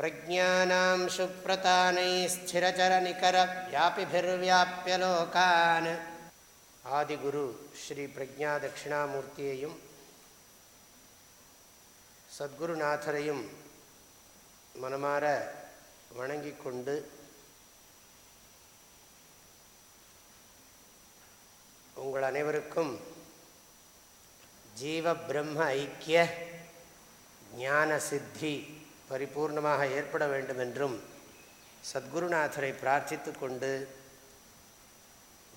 प्रज्ञानां सुप्रतानैः स्थिरचरनिकरव्यापिभिर्व्याप्य लोकान् ஆதிகுரு ஸ்ரீ பிரஜா தட்சிணாமூர்த்தியையும் சத்குருநாதரையும் மனமாற வணங்கி கொண்டு உங்கள் அனைவருக்கும் ஜீவ பிரம்ம ஐக்கிய ஞான சித்தி பரிபூர்ணமாக ஏற்பட வேண்டும் என்றும் சத்குருநாதரை பிரார்த்தித்து கொண்டு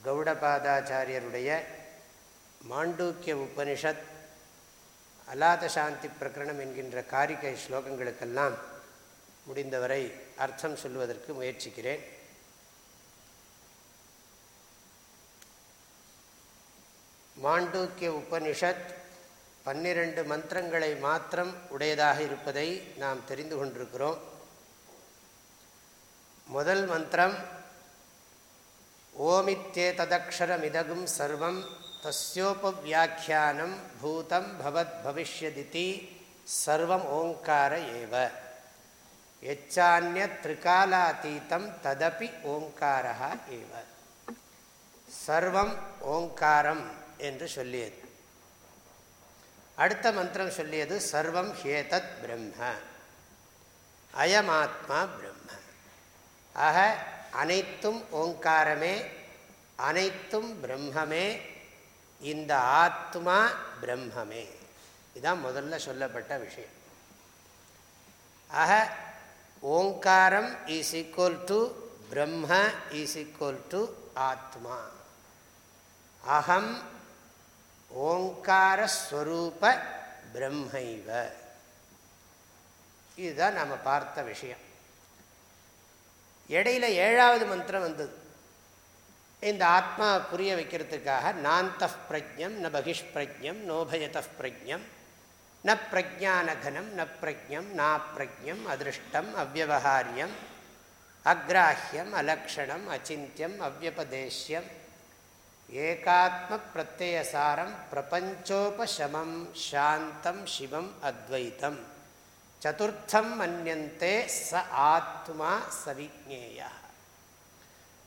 கௌடபாதாச்சாரியருடைய மாண்டூக்கிய உபனிஷத் அலாத சாந்தி பிரகரணம் என்கின்ற காரிகை ஸ்லோகங்களுக்கெல்லாம் முடிந்தவரை அர்த்தம் சொல்வதற்கு முயற்சிக்கிறேன். மாண்டூக்கிய உபனிஷத் பன்னிரண்டு மந்திரங்களை மாத்திரம் உடையதாக இருப்பதை நாம் தெரிந்து கொண்டிருக்கிறோம். முதல் மந்திரம் ஓமித்தே ததக்ஷரமிதகும் சர்வம் தஸ்யோபவியாக்கியானம் பூதம் பவத் பவிஷ்யதிதி சர்வம் ஓங்கார ஏவ. எச்சானிய திரிகாலாத்தீத்தம் ததப்பி ஓங்காரா ஏவ. சர்வம் ஓங்காரம் என்று சொல்லியது. அடுத்த மந்திரம் சொல்லியது சர்வம் ஹேதத் பிரம்ம. அயமாத்மா பிரம்ம. ஆக அனைத்தும் ஓங்காரமே அனைத்தும் பிரம்மமே இந்த ஆத்மா பிரம்மமே. இதுதான் முதல்ல சொல்லப்பட்ட விஷயம். ஆக ஓங்காரம் is equal to Brahma is equal to atma. அகம் ஓங்காரஸ்வரூப பிரம்மைவ. இதுதான் நாம் பார்த்த விஷயம். இடையில ஏழாவது மந்திரம் வந்தது. இந்த ஆத்மா புரிய வைக்கிறதுக்காக நாந்த பிரஜம் ந பகிஷ் பிரஜம் நோபயத பிரஜம் ந பிரஜானகனம் ந பிரஜம் நா பிரஜம் அதிருஷ்டம் அவ்வகாரியம் அக்ராஹியம் அலக்ஷணம் அச்சிந்தியம் அவ்வபதேசியம் ஏகாத்ம பிரத்யசாரம் பிரபஞ்சோபசமம் சாந்தம் சிவம் அத்வைத்தம். சதுர்த்தம் மன்யந்தே ச ஆத்மா சவிஜேய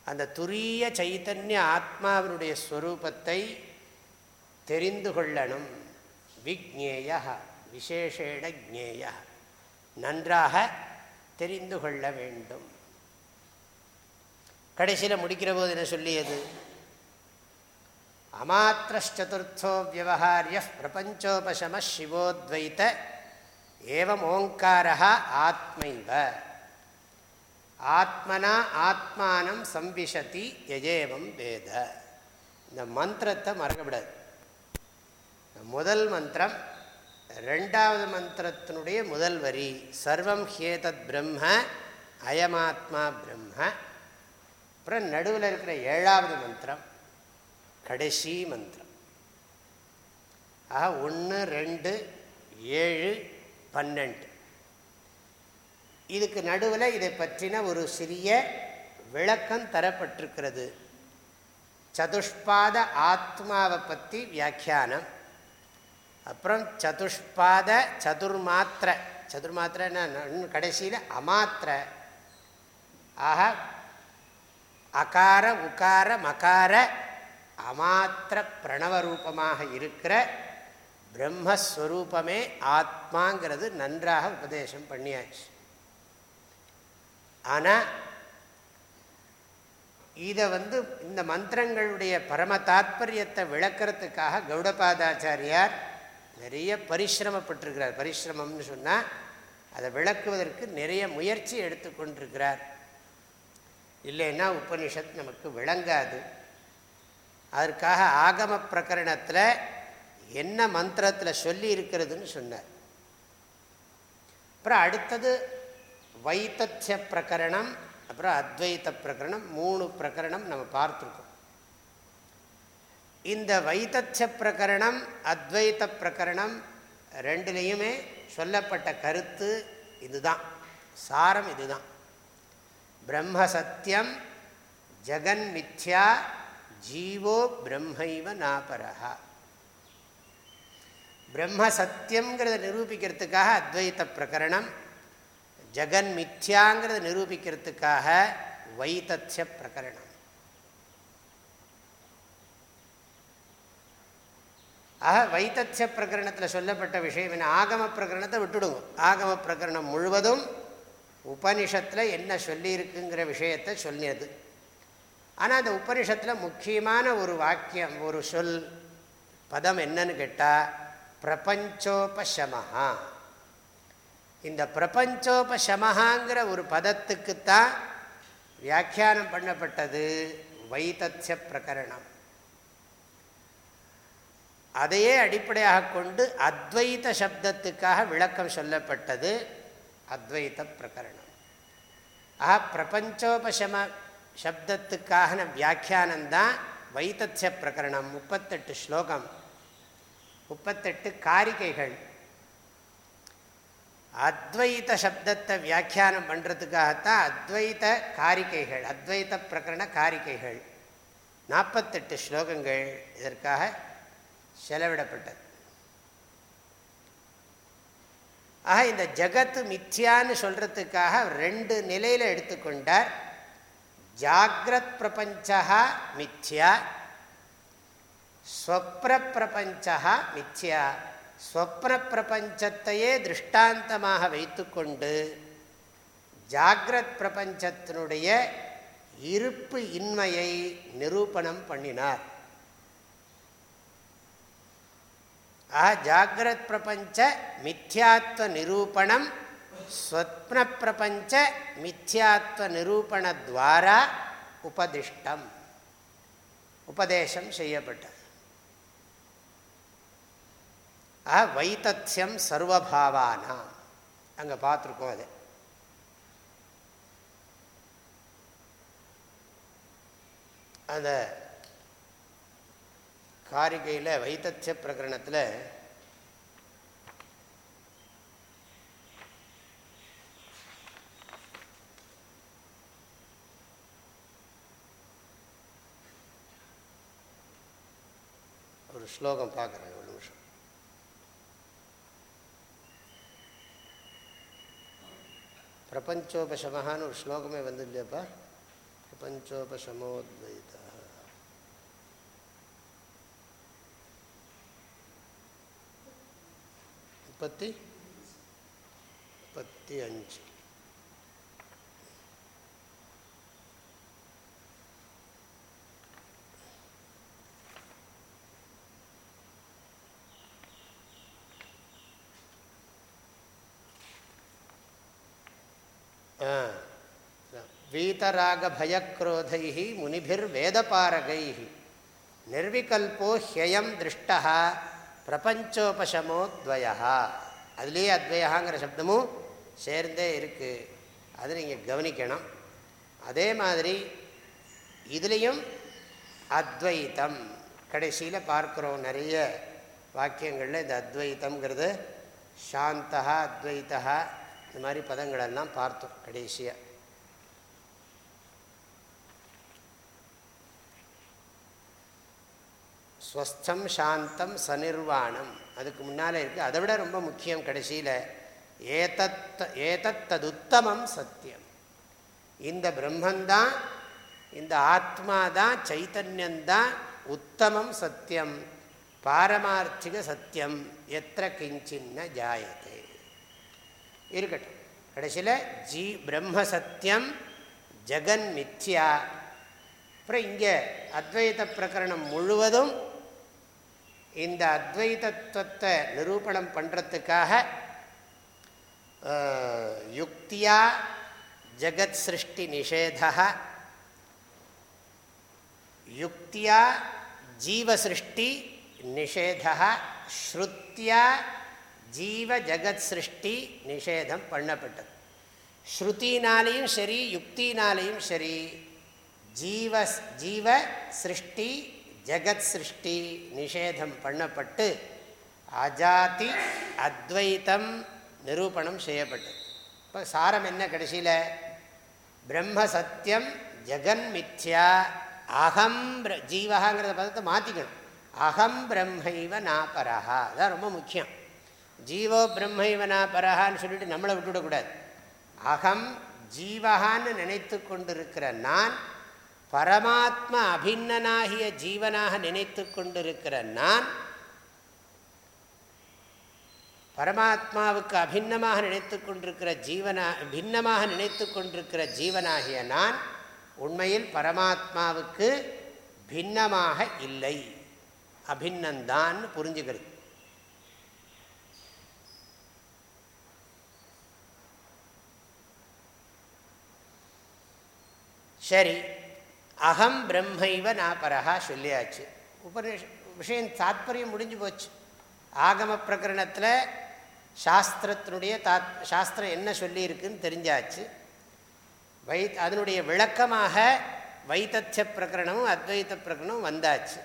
அந்த துரிய சைத்தன்ய ஆத்மாவினுடைய ஸ்வரூபத்தை தெரிந்து கொள்ளணும். விஜ்ஞேய விசேஷேட ஜேய நன்றாக தெரிந்து கொள்ள வேண்டும். கடைசியில் முடிக்கிற போது என்ன சொல்லியது? அமாத்திரச்சதுர்த்தோ வியவஹாரிய பிரபஞ்சோபசம சிவோத்வைத்த ஏவம் ஓங்காரா ஆத்மைவ. ஆத்மனா ஆத்மானம் சம்விஷதி எஜேவம் வேத. இந்த மந்திரத்தை மறக்கப்படாது முதல் மந்திரம் ரெண்டாவது மந்திரத்தினுடைய முதல் வரி சர்வம் ஹேதத் பிரம்ம அயமாத்மா பிரம்ம. அப்புறம் நடுவில் இருக்கிற ஏழாவது மந்திரம் கடைசி மந்திரம். ஆ ஒன்று ரெண்டு ஏழு பன்னெண்டு. இதுக்கு நடுவில் இதை பற்றின ஒரு சிறிய விளக்கம் தரப்பட்டிருக்கிறது. சதுஷ்பாத ஆத்மாவை பற்றி வியாக்கியானம். அப்புறம் சதுஷ்பாத சதுர்மாத்திர. சதுர்மாத்திர கடைசியில் அமாத்திர. ஆக அகார உகார மகார அமாத்திர பிரணவரூபமாக இருக்கிற பிரம்மஸ்வரூபமே ஆத்மாங்கிறது நன்றாக உபதேசம் பண்ணியாச்சு. ஆனால் இதை வந்து இந்த மந்திரங்களுடைய பரம தாத்பரியத்தை விளக்கிறதுக்காக கௌடபாதாச்சாரியார் நிறைய பரிசிரமப்பட்டிருக்கிறார். பரிசிரமம்னு சொன்னால் அதை விளக்குவதற்கு நிறைய முயற்சி எடுத்துக்கொண்டிருக்கிறார். இல்லைன்னா உபனிஷத் நமக்கு விளங்காது. அதற்காக ஆகம பிரகரணத்தில் என்ன மந்திரத்தில் சொல்லி இருக்கிறதுன்னு சொன்னார். அப்புறம் அடுத்தது வைத்தத்திய பிரகரணம் அப்புறம் அத்வைத்த பிரகரணம் மூணு பிரகரணம் நம்ம பார்த்துருக்கோம். இந்த வைத்திய பிரகரணம் அத்வைத்த பிரகரணம் ரெண்டுலேயுமே சொல்லப்பட்ட கருத்து இதுதான். சாரம் இதுதான். பிரம்ம சத்தியம் ஜெகன் மித்யா ஜீவோ பிரம்மைவ நாபரஹா. பிரம்ம சத்தியங்கிறத நிரூபிக்கிறதுக்காக அத்வைத்த பிரகரணம் ஜெகன் மித்யாங்கிறத நிரூபிக்கிறதுக்காக வைத்திய பிரகரணம். ஆக வைத்திய பிரகரணத்தில் சொல்லப்பட்ட விஷயம் என்ன ஆகம பிரகரணத்தை விட்டுடுங்க. ஆகம பிரகரணம் முழுவதும் உபனிஷத்தில் என்ன சொல்லியிருக்குங்கிற விஷயத்தை சொல்லியது. ஆனால் அந்த உபனிஷத்தில் முக்கியமான ஒரு வாக்கியம் ஒரு சொல் பதம் என்னன்னு கேட்டால் பிரபஞ்சோபசமஹா. இந்த பிரபஞ்சோபசமஹாங்கிற ஒரு பதத்துக்குத்தான் வியாக்கியானம் பண்ணப்பட்டது வைத்தத்ய பிரகரணம். அதையே அடிப்படையாக கொண்டு அத்வைத சப்தத்துக்காக விளக்கம் சொல்லப்பட்டது அத்வைத பிரகரணம். ஆஹா பிரபஞ்சோபசம சப்தத்துக்காக வியாக்கியானந்தான் வைத்தத்ய பிரகரணம். முப்பத்தெட்டு ஸ்லோகம். முப்பத்தெட்டு காரிகைகள். அத்வைத சப்தத்தை வியாக்கியானம் பண்ணுறதுக்காகத்தான் அத்வைத காரிக்கைகள் அத்வைத பிரகரண காரிக்கைகள் நாற்பத்தெட்டு ஸ்லோகங்கள் இதற்காக செலவிடப்பட்டது. ஆக இந்த ஜகத்து மித்யான்னு சொல்கிறதுக்காக ரெண்டு நிலையில் எடுத்துக்கொண்டார். ஜாகிரத் பிரபஞ்சா மித்யா ஸ்வப்ன பிரபஞ்சா மித்யா ஸ்வப்ன பிரபஞ்சத்தையே திருஷ்டாந்தமாக வைத்துக்கொண்டு ஜாகிரத் பிரபஞ்சத்தினுடைய இருப்பு இன்மையை நிரூபணம் பண்ணினார். ஆ ஜாகிரத் பிரபஞ்ச மித்யாத்வ நிரூபணம் ஸ்வப்ன பிரபஞ்ச மித்யாத்வ நிரூபணத்வாரா உபதிஷ்டம். உபதேசம் செய்யப்பட்டது. ஆ வைத்தத்யம் சர்வபாவானா அங்கே பார்த்துருக்கோம் அது. அந்த காரிகையில் வைத்தத்திய பிரகரணத்தில் ஒரு ஸ்லோகம் பார்க்குறேன் ஒரு நிமிஷம். பிரபஞ்சோபசமஹான்னு ஒரு ஸ்லோகமே வந்து இல்லையாப்பா பிரபஞ்சோபசமோத்வைத. முப்பத்தி முப்பத்தி அஞ்சு. வீதராகபயக்ரோதை முனிபிர்வேதபாரகை நிர்விகல்போ ஹியம் திருஷ்டா பிரபஞ்சோபசமோத்வயா அதுலேயே அத்வயாங்கிற சப்தமும் சேர்ந்தே இருக்குது அது நீங்கள் கவனிக்கணும். அதே மாதிரி இதுலேயும் அத்வைத்தம் கடைசியில் பார்க்குறோம் நிறைய வாக்கியங்களில் இந்த அத்வைத்தம்ங்கிறது சாந்தா அத்வைத்தா இந்த மாதிரி பதங்களெல்லாம் பார்த்தோம் கடைசியாக ஸ்வஸ்தம் சாந்தம் சனிர்வாணம் அதுக்கு முன்னால் இருக்குது அதை விட ரொம்ப முக்கியம் கடைசியில் ஏதத் ஏதத்ததுத்தமம் சத்தியம். இந்த பிரம்மந்தான் இந்த ஆத்மா தான் சைத்தன்யந்தான் உத்தமம் சத்தியம். பாரமார்த்திக சத்தியம். எத்த கிஞ்சின்ன ஜாயத்தை இருக்கட்டும். கடைசியில் ஜீ பிரம்ம சத்தியம் ஜெகன் மித்யா. அப்புறம் இங்கே அத்வைத பிரகரணம் முழுவதும் இந்த அத்வைதத்துவத்தை நிரூபணம் பண்ணுறதுக்காக யுக்தியா ஜகத் சிருஷ்டி நிஷேதா யுக்தியா ஜீவசிருஷ்டி நிஷேதா ஸ்ருத்தியா ஜீவ ஜகத் சிருஷ்டி நிஷேதம் பண்ணப்பட்டது. ஸ்ருத்தினாலேயும் சரி யுக்தினாலேயும் சரி ஜீவ ஜீவ சிருஷ்டி ஜெகத் சிருஷ்டி நிஷேதம் பண்ணப்பட்டு அஜாதி அத்வைத்தம் நிரூபணம் செய்யப்பட்டது. இப்போ சாரம் என்ன கடைசியில்? பிரம்ம சத்தியம் ஜெகன் மித்யா அகம் ஜீவகாங்கிறத பதத்தை மாற்றிக்கணும் அகம் பிரம்மைவ நாபரஹா அதான் ரொம்ப முக்கியம். ஜீவோ பிரம்மைவ நாபரஹான்னு சொல்லிட்டு நம்மளை விட்டுவிடக்கூடாது. அகம் ஜீவகான்னு நினைத்து கொண்டிருக்கிற நான் பரமாத்மா அபிநனாகிய ஜீவனாக நினைத்து கொண்டிருக்கிற நான் பரமாத்மாவுக்கு அபிநமாக நினைத்து கொண்டிருக்கிற ஜீவனா பின்னமாக நினைத்து கொண்டிருக்கிற ஜீவனாகிய நான் உண்மையில் பரமாத்மாவுக்கு பின்னமாக இல்லை. அபிநந்தான் புரிஞ்சுக்கிறது. சரி. அகம் பிரம்மைவ நாபரகா சொல்லியாச்சு. உபநிஷ விஷயம் தாத்பரியம் முடிஞ்சு போச்சு. ஆகம பிரகரணத்தில் சாஸ்திரத்தினுடைய தாத் சாஸ்திரம் என்ன சொல்லியிருக்குன்னு தெரிஞ்சாச்சு. வை அதனுடைய விளக்கமாக வைத்தத்திய பிரகரணமும் அத்வைத்த பிரகரணமும் வந்தாச்சு.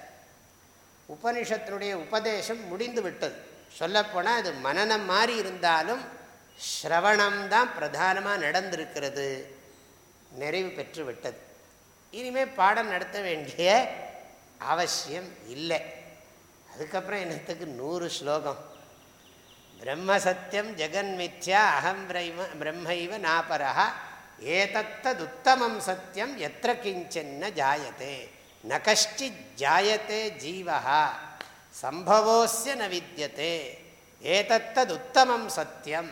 உபனிஷத்தினுடைய உபதேசம் முடிந்து விட்டது. சொல்லப்போனால் அது மனநம் மாறி இருந்தாலும் ஸ்ரவணம்தான் பிரதானமாக நடந்திருக்கிறது. நிறைவு பெற்று விட்டது. இனிமேல் பாடம் நடத்த வேண்டிய அவசியம் இல்லை. அதுக்கப்புறம் என்னத்துக்கு? நூறு ஸ்லோகம். பிரம்ம பிரம்மசத்தியம் ஜெகன்மித்யா அகம் பிரைம பிரம்மைவ நாபரா ஏதத்ததுத்தமம் சத்தியம் எத்த கிஞ்சன்ன ஜாயத்தே ந கஷ்டி ஜாயத்தே ஜீவா சம்பவோஸ்ய ந வித்தியதே ஏதத்ததுத்தமம் சத்தியம்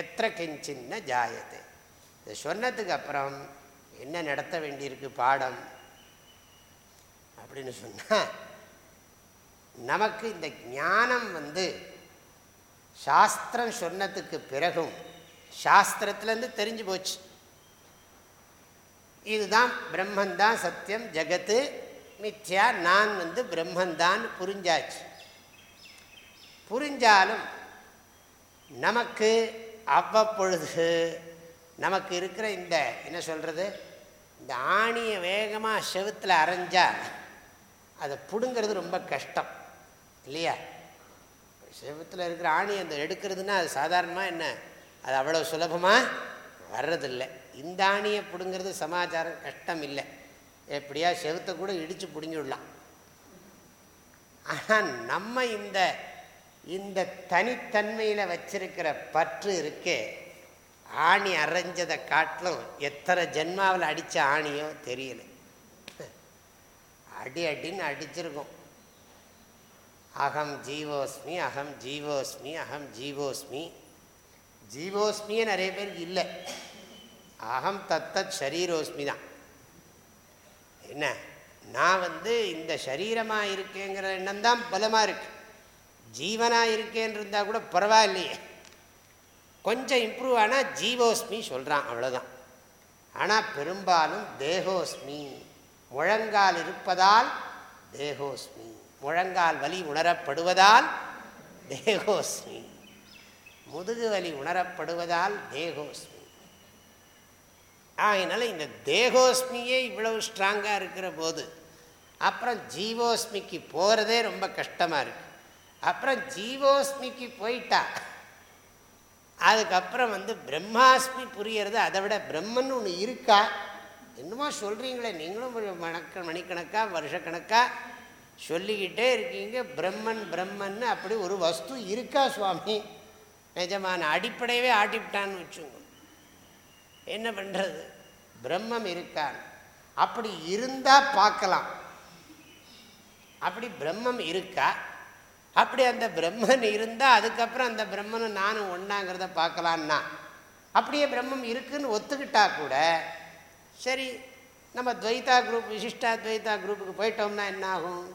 எத்த கிஞ்சின்ன ஜாயத்தே இதை சொன்னதுக்கு அப்புறம் என்ன நடத்த வேண்டியிருக்கு பாடம்? அப்படின்னு சொன்னால் நமக்கு இந்த ஞானம் வந்து சாஸ்திரம் சொன்னதுக்கு பிறகும் சாஸ்திரத்துலேருந்து தெரிஞ்சு போச்சு. இதுதான் பிரம்மந்தான் சத்தியம் ஜகத்து மித்யா நான் வந்து பிரம்மந்தான் புரிஞ்சாச்சு. புரிஞ்சாலும் நமக்கு அவ்வப்பொழுது நமக்கு இருக்கிற இந்த என்ன சொல்கிறது இந்த ஆணியை வேகமாக செவுத்தில் அரைஞ்சா அதை பிடுங்கிறது ரொம்ப கஷ்டம். இல்லையா? செவத்தில் இருக்கிற ஆணி அந்த எடுக்கிறதுனா அது சாதாரணமாக என்ன? அது அவ்வளோ சுலபமாக வர்றதில்லை. இந்த ஆணியை பிடுங்கிறது சமாச்சாரம் கஷ்டம் இல்லை. எப்படியா செவத்தை கூட இடித்து பிடுங்கிவிடலாம் ஆனால் நம்ம இந்த இந்த தனித்தன்மையில் வச்சிருக்கிற பற்று இருக்கே ஆணி அரைஞ்சதை காட்டிலும் எத்தனை ஜென்மாவில் அடித்த ஆணியோ தெரியல. அடி அடின்னு அடிச்சிருக்கோம். அகம் ஜீவோஸ்மி அகம் ஜீவோஸ்மி அகம் ஜீவோஸ்மி. ஜீவோஸ்மியே நிறைய பேருக்கு இல்லை. அகம் தத்தத் ஷரீரோஸ்மி தான். என்ன? நான் வந்து இந்த சரீரமாக இருக்கேங்கிற எண்ணம் தான் பலமாக இருக்கு. ஜீவனாக இருக்கேன்னு இருந்தால் கூட பரவாயில்லையே. கொஞ்சம் இம்ப்ரூவ் ஆனால் ஜீவோஸ்மி சொல்கிறான் அவ்வளோதான் ஆனால் பெரும்பாலும் தேகோஸ்மி. முழங்கால் இருப்பதால் தேகோஸ்மி. முழங்கால் வலி உணரப்படுவதால் தேகோஸ்மி. முதுகு வலி உணரப்படுவதால் தேகோஸ்மி. அதனால் இந்த தேகோஸ்மியே இவ்வளவு ஸ்ட்ராங்காக இருக்கிற போது அப்புறம் ஜீவோஸ்மிக்கு போகிறதே ரொம்ப கஷ்டமாக இருக்குது அப்புறம் ஜீவோஸ்மிக்கு போயிட்டா அதுக்கப்புறம் வந்து பிரம்மாஸ்மி புரியறது அதை விட பிரம்மன் ஒன்று இருக்கா? என்னமோ சொல்கிறீங்களே நீங்களும் மணக்க மணிக்கணக்காக வருஷக்கணக்காக சொல்லிக்கிட்டே இருக்கீங்க பிரம்மன் பிரம்மன் அப்படி ஒரு வஸ்து இருக்கா சுவாமி? நிஜமான அடிப்படையவே ஆட்டிவிட்டான்னு வச்சுங்க என்ன பண்ணுறது பிரம்மம் இருக்கான் அப்படி இருந்தால் பார்க்கலாம். அப்படி பிரம்மம் இருக்கா? அப்படி அந்த பிரம்மன் இருந்தால் அதுக்கப்புறம் அந்த பிரம்மனும் நானும் ஒன்றாங்கிறத பார்க்கலான்னா? அப்படியே பிரம்மம் இருக்குன்னு ஒத்துக்கிட்டா கூட சரி நம்ம துவைத்தா குரூப் விசிஷ்டா துவைத்தா குரூப்புக்கு போயிட்டோம்னா என்ன ஆகும்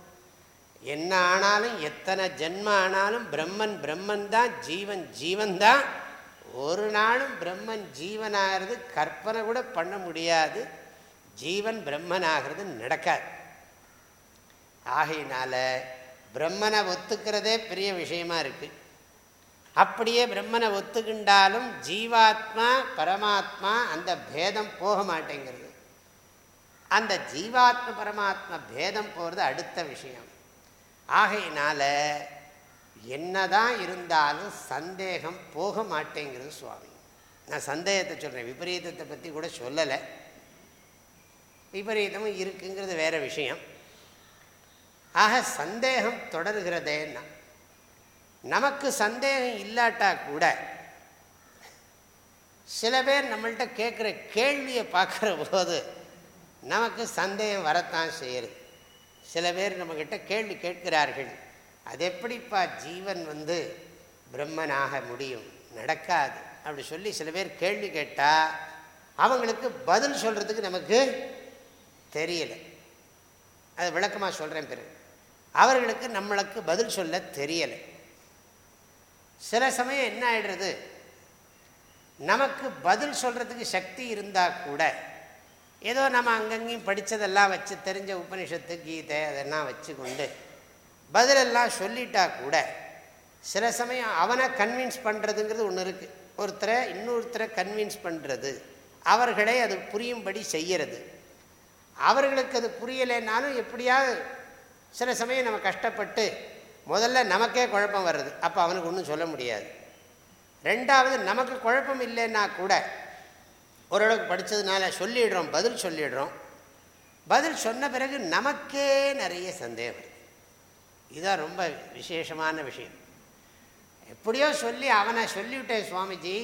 என்ன ஆனாலும் எத்தனை ஜென்ம ஆனாலும் பிரம்மன் பிரம்மன் தான் ஜீவன் ஜீவன் தான். ஒரு நாளும் பிரம்மன் ஜீவனாகிறது கற்பனை கூட பண்ண முடியாது. ஜீவன் பிரம்மன் ஆகிறது நடக்காது. ஆகையினால பிரம்மனை ஒத்துக்கிறதே பெரிய விஷயமா இருக்கு. அப்படியே பிரம்மனை ஒத்துக்கின்றாலும் ஜீவாத்மா பரமாத்மா அந்த பேதம் போக மாட்டேங்கிறது. அந்த ஜீவாத்ம பரமாத்மா பேதம் போகிறது அடுத்த விஷயம். ஆகையினால என்னதான் இருந்தாலும் சந்தேகம் போக மாட்டேங்கிறது சுவாமி. நான் சந்தேகத்தை சொல்கிறேன் விபரீதத்தை பற்றி கூட சொல்லலை. விபரீதமும் இருக்குங்கிறது வேற விஷயம். ஆக சந்தேகம் தொடர்கிறதேன்னா நமக்கு சந்தேகம் இல்லாட்டா கூட சில பேர் நம்மள்கிட்ட கேட்குற கேள்வியை பார்க்குற போது நமக்கு சந்தேகம் வரத்தான் செய்யுது. சில பேர் நம்மக்கிட்ட கேள்வி கேட்கிறார்கள் அது எப்படிப்பா ஜீவன் வந்து பிரம்மனாக முடியும்? நடக்காது. அப்படி சொல்லி சில பேர் கேள்வி கேட்டால் அவங்களுக்கு பதில் சொல்கிறதுக்கு நமக்கு தெரியலை. அது விளக்கமாக சொல்கிறேன் பிறகு. அவர்களுக்கு நம்மளுக்கு பதில் சொல்ல தெரியலை. சில சமயம் என்ன ஆகிடுறது நமக்கு பதில் சொல்கிறதுக்கு சக்தி இருந்தால் கூட ஏதோ நம்ம அங்கங்கேயும் படித்ததெல்லாம் வச்சு தெரிஞ்ச உபனிஷத்து கீதை அதெல்லாம் வச்சு கொண்டு பதிலெல்லாம் சொல்லிட்டா கூட சில சமயம் அவனை கன்வின்ஸ் பண்ணுறதுங்கிறது ஒன்று இருக்குது ஒருத்தரை இன்னொருத்தரை கன்வின்ஸ் பண்ணுறது அவர்களை அது புரியும்படி செய்கிறது அவர்களுக்கு அது புரியலைன்னாலும் எப்படியாவது சில சமயம் நம்ம கஷ்டப்பட்டு முதல்ல நமக்கே குழப்பம் வருது அப்போ அவனுக்கு ஒன்றும் சொல்ல முடியாது. ரெண்டாவது நமக்கு குழப்பம் இல்லைன்னா கூட ஓரளவுக்கு படித்ததுனால சொல்லிடுறோம் பதில் சொல்லிடுறோம். பதில் சொன்ன பிறகு நமக்கே நிறைய சந்தேகம் இதுதான் ரொம்ப விசேஷமான விஷயம். எப்படியோ சொல்லி அவனை சொல்லிவிட்டேன் சுவாமிஜி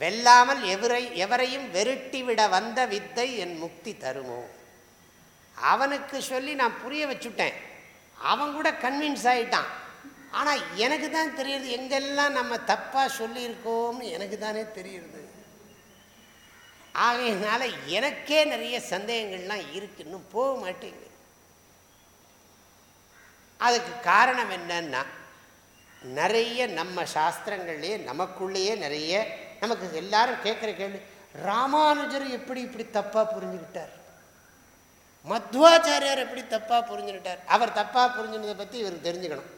வெல்லாமல் எவரை எவரையும் வெருட்டி விட வந்த வித்தை என் முக்தி தருமோ? அவனுக்கு சொல்லி நான் புரிய வச்சுட்டேன். அவன் கூட கன்வின்ஸ் ஆகிட்டான் ஆனால் எனக்கு தான் தெரியுது எங்கெல்லாம் நம்ம தப்பாக சொல்லியிருக்கோம்னு எனக்கு தானே தெரியுது. ஆகையினால எனக்கே நிறைய சந்தேகங்கள்லாம் இருக்குன்னு போக மாட்டேங்க அதுக்கு காரணம் என்னன்னா நிறைய நம்ம சாஸ்திரங்கள்லேயே நமக்குள்ளேயே நிறைய நமக்கு எல்லாரும் கேட்குற கேள்வி ராமானுஜர் எப்படி இப்படி தப்பாக புரிஞ்சுக்கிட்டார்? மத்வாச்சாரியார் எப்படி தப்பாக புரிஞ்சுட்டார் அவர் தப்பாக புரிஞ்சுனதை பற்றி இவருக்கு தெரிஞ்சுக்கணும்.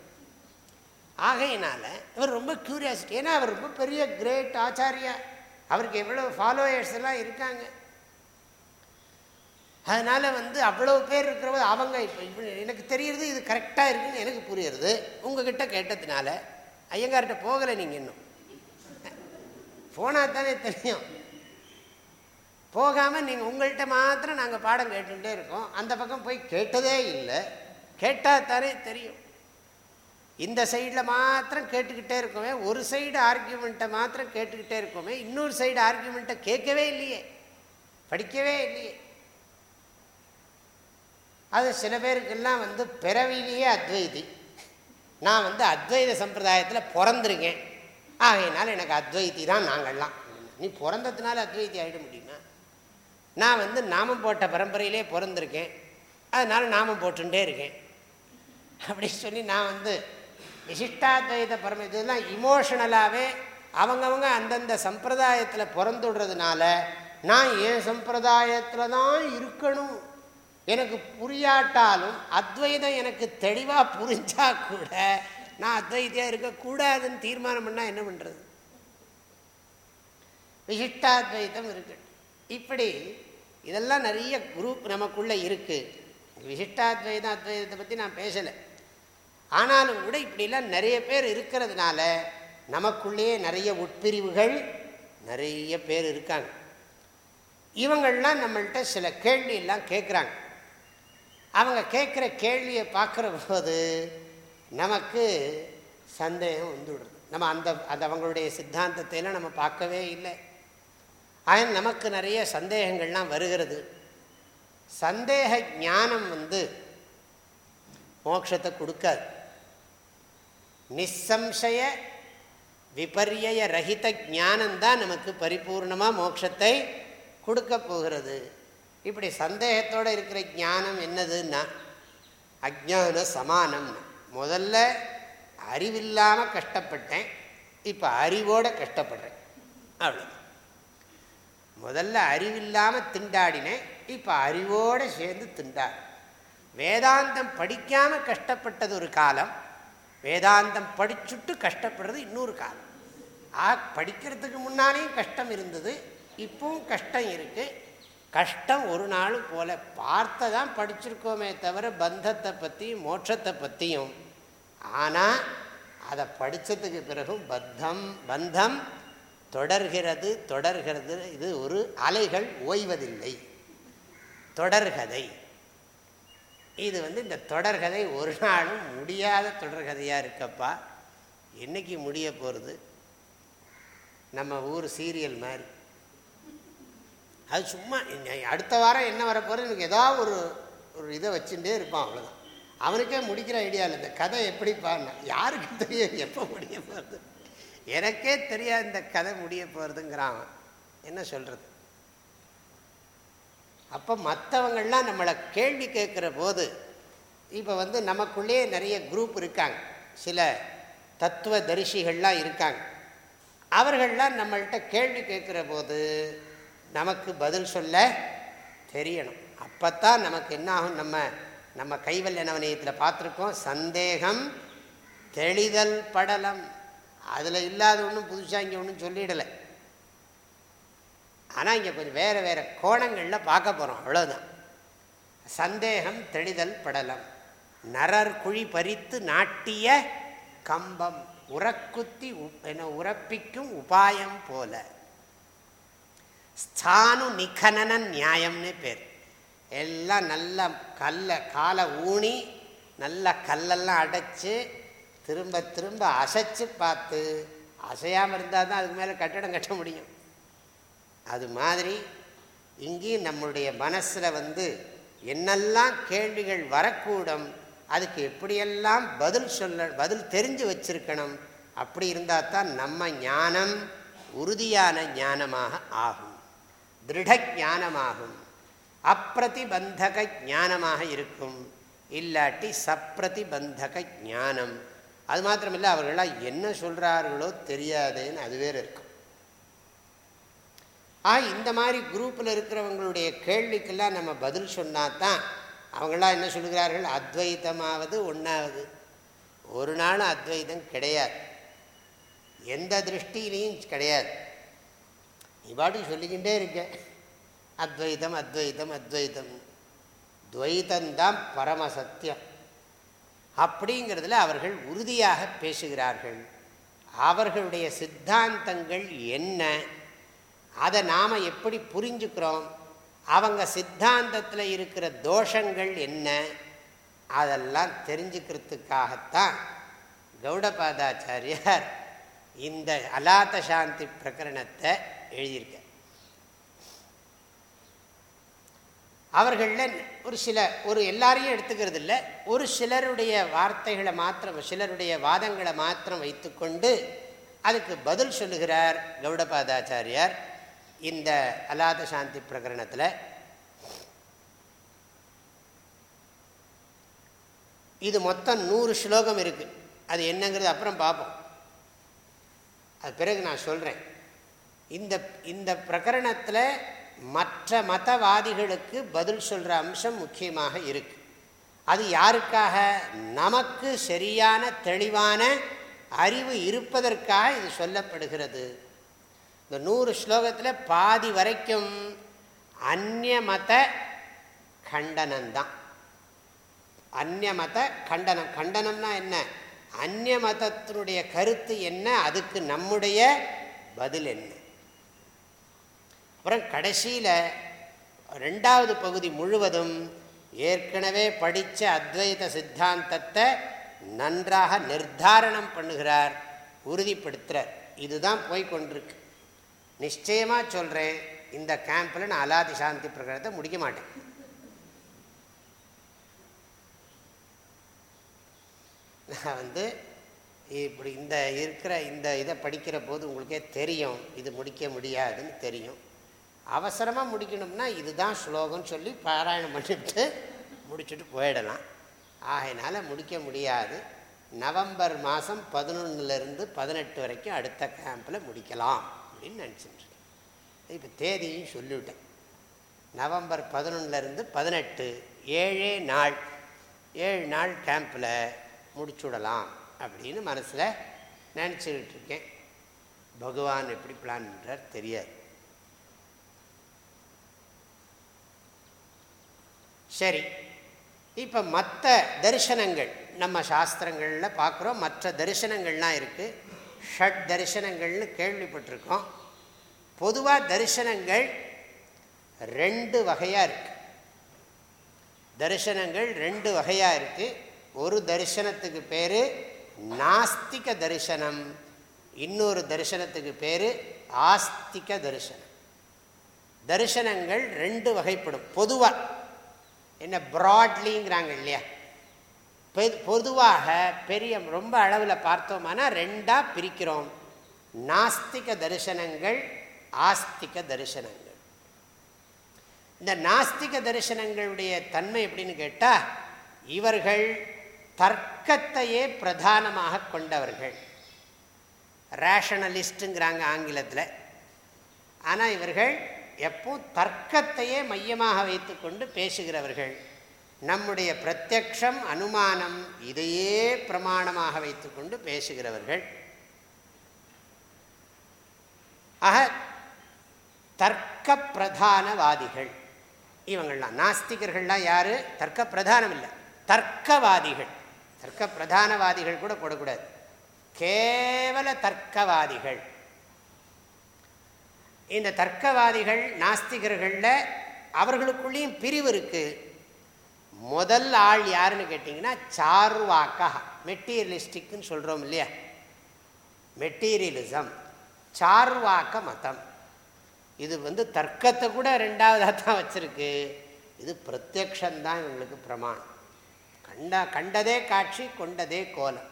ஆகையினால இவர் ரொம்ப க்யூரியாசிட்டி ஏன்னா அவர் ரொம்ப பெரிய கிரேட் ஆச்சாரியா அவருக்கு எவ்வளோ ஃபாலோயர்ஸ் எல்லாம் இருக்காங்க. அதனால் வந்து அவ்வளோ பேர் இருக்கிறவங்க அவங்க இப்போ எனக்கு தெரியுறது இது கரெக்டாக இருக்குன்னு எனக்கு புரியுறது. உங்ககிட்ட கேட்டதுனால ஐயங்கார்கிட்ட போகலை நீங்கள் இன்னும். போனால் தானே தெரியும். போகாமல் நீங்கள் உங்கள்கிட்ட மாத்திரம் நாங்கள் பாடம் கேட்டுகிட்டே இருக்கோம். அந்த பக்கம் போய் கேட்டதே இல்லை. கேட்டால் தானே தெரியும். இந்த சைடில் மாத்திரம் கேட்டுக்கிட்டே இருக்கோமே. ஒரு சைடு ஆர்கியூமெண்ட்டை மாத்திரம் கேட்டுக்கிட்டே இருக்கோமே. இன்னொரு சைடு ஆர்கியூமெண்ட்டை கேட்கவே இல்லையே. படிக்கவே இல்லையே. அது சில பேருக்கெல்லாம் வந்து பிறவிலேயே அத்வைதி. நான் வந்து அத்வைத சம்பிரதாயத்தில் பிறந்திருக்கேன். ஆகையினால எனக்கு அத்வைதி தான் நாங்கள்லாம். நீ பிறந்ததுனால அத்வைதி ஆகிட முடியுமா? நான் வந்து நாமம் போட்ட பரம்பரையிலே பிறந்திருக்கேன். அதனால் நாமம் போட்டுட்டே இருக்கேன். அப்படி சொல்லி நான் வந்து விசிஷ்டாத்வைத பரம இதெல்லாம் இமோஷனலாகவே அவங்கவுங்க அந்தந்த சம்பிரதாயத்தில் பிறந்துடுறதுனால நான் என் சம்பிரதாயத்தில் தான் இருக்கணும். எனக்கு புரியாட்டாலும் அத்வைதம் எனக்கு தெளிவாக புரிஞ்சா கூட நான் அத்வைத்தியாக இருக்கக்கூடாதுன்னு தீர்மானம் பண்ணால் என்ன பண்ணுறது விசிஷ்டாத்வைத்தம் இருக்கட்டும் இப்படி இதெல்லாம் நிறைய குரூப் நமக்குள்ளே இருக்குது விசிஷ்டாத்வைதம் அத்வைதத்தை பற்றி நான் பேசலை. ஆனாலும் கூட இப்படிலாம் நிறைய பேர் இருக்கிறதுனால நமக்குள்ளேயே நிறைய உட்பிரிவுகள் நிறைய பேர் இருக்காங்க. இவங்கள்லாம் நம்மள்கிட்ட சில கேள்வியெல்லாம் கேட்குறாங்க அவங்க கேட்குற கேள்வியை பார்க்குற போது நமக்கு சந்தேகம் வந்துவிடுறது நம்ம அந்த அந்த அவங்களுடைய சித்தாந்தத்தையெல்லாம் நம்ம பார்க்கவே இல்லை. ஆனால் நமக்கு நிறைய சந்தேகங்கள்லாம் வருகிறது. சந்தேக ஞானம் வந்து மோட்சத்தை கொடுக்காது. நிசம்சய விபரிய ரஹித ஞானந்தான் நமக்கு பரிபூர்ணமாக மோட்சத்தை கொடுக்க போகிறது. இப்படி சந்தேகத்தோடு இருக்கிற ஞானம் என்னதுன்னா அஜான சமானம் முதல்ல அறிவில்லாமல் கஷ்டப்பட்டேன் இப்போ அறிவோடு கஷ்டப்படுறேன். அவ்வளோ முதல்ல அறிவில்லாமல் திண்டாடினேன். இப்போ அறிவோடு சேர்ந்து திண்டாடு வேதாந்தம் படிக்காமல் கஷ்டப்பட்டது ஒரு காலம். வேதாந்தம் படிச்சுட்டு கஷ்டப்படுறது இன்னொரு காலம். ஆ படிக்கிறதுக்கு முன்னாலேயும் கஷ்டம் இருந்தது. இப்பவும் கஷ்டம் இருக்குது கஷ்டம் ஒரு நாள் போல். பார்த்த தான் படிச்சிருக்கோமே தவிர பந்தத்தை பற்றியும் மோட்சத்தை பற்றியும் ஆனால் அதை படித்ததுக்கு பிறகும் பத்தம் பந்தம் தொடர்கிறது தொடர்கிறது. இது ஒரு அலைகள் ஓய்வதில்லை. தொடர்கதை. இது வந்து இந்த தொடர்கதை ஒரு நாளும் முடியாத தொடர்கதையாக இருக்கப்பா. என்றைக்கு முடிய போகிறது நம்ம ஊர் சீரியல் மாதிரி. அது சும்மா அடுத்த வாரம் என்ன வரப்போகிறது எனக்கு ஏதாவது ஒரு ஒரு இதை வச்சுட்டே இருப்பான் அவ்வளோதான் அவனுக்கே முடிக்கிற ஐடியா இல்லை. இந்த கதை எப்படி பாருன்னா. யாருக்கு தெரியும் எப்போ முடிய போகிறது எனக்கே தெரியாது இந்த கதை முடிய போகிறதுங்கிறான் என்ன சொல்கிறது அப்போ மற்றவங்கள்லாம் நம்மளை கேள்வி கேட்குற போது இப்போ வந்து நமக்குள்ளேயே நிறைய குரூப் இருக்காங்க. சில தத்துவ தரிசிகள்லாம் இருக்காங்க. அவர்கள்லாம் நம்மள்கிட்ட கேள்வி கேட்குற போது நமக்கு பதில் சொல்ல தெரியணும். அப்போத்தான் நமக்கு என்ன ஆகும்? நம்ம நம்ம கைவல்ய நவனியத்தில் பார்த்துருக்கோம் சந்தேகம் தெளிதல் படலம். அதில் இல்லாத ஒன்றும் புதுசாக இங்கே ஒன்றும் சொல்லிடலை. ஆனால் இங்கே கொஞ்சம் வேறு வேறு கோணங்களில் பார்க்க போகிறோம் அவ்வளோதான் சந்தேகம் தெளிதல் படலம். நரர் குழி பறித்து நாட்டிய கம்பம் உறக்குத்தி என உறப்பிக்கும் உபாயம் போல. ஸ்தானு நிகனன நியாயம்னு பேர். எல்லாம் நல்ல கல்லை காலை ஊனி நல்ல கல்லெல்லாம் அடைச்சி திரும்ப திரும்ப அசைச்சு பார்த்து அசையாமல் இருந்தால் தான் அதுக்கு மேலே கட்டடம் கட்ட முடியும். அது மாதிரி இங்கேயும் நம்முடைய மனசில் வந்து என்னெல்லாம் கேள்விகள் வரக்கூடும் அதுக்கு எப்படியெல்லாம் பதில் சொல்ல பதில் தெரிஞ்சு வச்சிருக்கணும் அப்படி இருந்தால் தான் நம்ம ஞானம் உறுதியான ஞானமாக ஆகும். திருட ஞானமாகும். அப்பிரதிபந்தக ஞானமாக இருக்கும். இல்லாட்டி சப்பிரதிபந்தக ஞானம். அது மாத்திரமில்லை அவர்களாம் என்ன சொல்கிறார்களோ தெரியாதுன்னு அது வேறு இருக்கும். ஆ இந்த மாதிரி குரூப்பில் இருக்கிறவங்களுடைய கேள்விக்கெல்லாம் நம்ம பதில் சொன்னால் தான் அவங்களாம் என்ன சொல்கிறார்கள்? அத்வைத்தமாவது ஒன்றாவது ஒரு நாளும் அத்வைதம் கிடையாது. எந்த திருஷ்டிலையும் கிடையாது. நீ பாட்டுக்கு சொல்லிக்கிட்டே இருக்க. அத்வைதம் அத்வைதம் அத்வைதம் துவைத்தந்தான் பரமசத்தியம் அப்படிங்கிறதுல அவர்கள் உறுதியாக பேசுகிறார்கள். அவர்களுடைய சித்தாந்தங்கள் என்ன? அதை நாம் எப்படி புரிஞ்சுக்கிறோம்? அவங்க சித்தாந்தத்தில் இருக்கிற தோஷங்கள் என்ன? அதெல்லாம் தெரிஞ்சுக்கிறதுக்காகத்தான் கௌடபாதாச்சாரியார் இந்த அலாத்த சாந்தி பிரகரணத்தை எழுதியிருக்க அவர்களில் ஒரு சில ஒரு எல்லாரையும் எடுத்துக்கிறது இல்லை ஒரு சிலருடைய வார்த்தைகளை மாத்திரம் சிலருடைய வாதங்களை மாத்திரம் வைத்துக்கொண்டு அதுக்கு பதில் சொல்லுகிறார் கௌடபாதாச்சாரியார் இந்த அலாத சாந்தி பிரகரணத்தில். இது மொத்தம் நூறு ஸ்லோகம் இருக்குது அது என்னங்கிறது அப்புறம் பார்ப்போம் அது பிறகு நான் சொல்கிறேன் இந்த இந்த பிரகரணத்தில் மற்ற மதவாதிகளுக்கு பதில் சொல்கிற அம்சம் முக்கியமாக இருக்குது அது யாருக்காக? நமக்கு சரியான தெளிவான அறிவு இருப்பதற்காக இது சொல்லப்படுகிறது. இந்த நூறு ஸ்லோகத்தில் பாதி வரைக்கும் அந்நிய மத கண்டனம்தான். அந்நிய மத கண்டனம். கண்டனம்னா என்ன? அந்நிய மதத்தினுடைய கருத்து என்ன? அதுக்கு நம்முடைய பதில் என்ன? அப்புறம் கடைசியில் ரெண்டாவது பகுதி முழுவதும் ஏற்கனவே படித்த அத்வைத சித்தாந்தத்தை நன்றாக நிர்தாரணம் பண்ணுகிறார் உறுதிப்படுத்துகிறார் இதுதான் போய்கொண்டிருக்கு நிச்சயமாக சொல்கிறேன் இந்த கேம்பில் நான் அலாதி சாந்தி பிரகடனத்தை முடிக்க மாட்டேன். நான் வந்து இப்படி இந்த இருக்கிற இந்த இதை படிக்கிற போது உங்களுக்கே தெரியும் இது முடிக்க முடியாதுன்னு தெரியும். அவசரமாக முடிக்கணும்னா இதுதான் ஸ்லோகம்னு சொல்லி பாராயணம் பண்ணிவிட்டு முடிச்சுட்டு போயிடலாம். ஆகையினால் முடிக்க முடியாது. நவம்பர் மாதம் பதினொன்றுலேருந்து பதினெட்டு வரைக்கும் அடுத்த கேம்பில் முடிக்கலாம் அப்படின்னு நினச்சிட்டுருக்கேன் இப்போ தேதியும் சொல்லிவிட்டேன். நவம்பர் பதினொன்றுலேருந்து பதினெட்டு ஏழே நாள் ஏழு நாள் கேம்பில் முடிச்சுடலாம் அப்படின்னு மனசில் நினச்சிக்கிட்டு இருக்கேன். பகவான் எப்படி பிளான் பண்ணுறார் தெரியாது. சரி. இப்போ மற்ற தரிசனங்கள் நம்ம சாஸ்திரங்களில் பார்க்குறோம் மற்ற தரிசனங்கள்லாம் இருக்குது ஷட் தரிசனங்கள்னு கேள்விப்பட்டிருக்கோம். பொதுவாக தரிசனங்கள் ரெண்டு வகையாக இருக்குது தரிசனங்கள் ரெண்டு வகையாக இருக்குது ஒரு தரிசனத்துக்கு பேர் நாஸ்திக தரிசனம். இன்னொரு தரிசனத்துக்கு பேர் ஆஸ்திக தரிசனம். தரிசனங்கள் ரெண்டு வகைப்படும். பொதுவாக என்ன ப்ராட்லிங்கிறாங்க இல்லையா? பொதுவாக பெரிய ரொம்ப அளவில் பார்த்தோம்னா ரெண்டாக பிரிக்கிறோம். நாஸ்திக தரிசனங்கள் ஆஸ்திக தரிசனங்கள். இந்த நாஸ்திக தரிசனங்களுடைய தன்மை எப்படின்னு கேட்டால் இவர்கள் தர்க்கத்தையே பிரதானமாக கொண்டவர்கள். ரேஷனலிஸ்ட்டுங்கிறாங்க ஆங்கிலத்தில். ஆனால் இவர்கள் எப்போ தர்க்கத்தையே மையமாக வைத்துக்கொண்டு பேசுகிறவர்கள் நம்முடைய பிரத்யக்ஷம் அனுமானம் இதையே பிரமாணமாக வைத்து கொண்டு பேசுகிறவர்கள். ஆக தர்க்க பிரதானவாதிகள் இவங்கள்லாம் நாஸ்திகர்கள்லாம் யார்? தர்க்க பிரதானம் இல்லை. தர்க்கவாதிகள். தர்க்க பிரதானவாதிகள் கூட போடக்கூடாது. கேவல தர்க்கவாதிகள். இந்த தர்க்கவாதிகள் நாஸ்திகர்களில் அவர்களுக்குள்ளேயும் பிரிவு இருக்குது முதல் ஆள் யாருன்னு கேட்டிங்கன்னா சார்வாக்கா மெட்டீரியலிஸ்டிக்னு சொல்கிறோம் இல்லையா? மெட்டீரியலிசம் சார்வாக்க மதம். இது வந்து தர்க்கத்தை கூட ரெண்டாவதாக தான் வச்சுருக்கு. இது பிரத்யக்ஷந்தான் இவங்களுக்கு பிரமாணம். கண்ட கண்டதே காட்சி கொண்டதே கோலம்.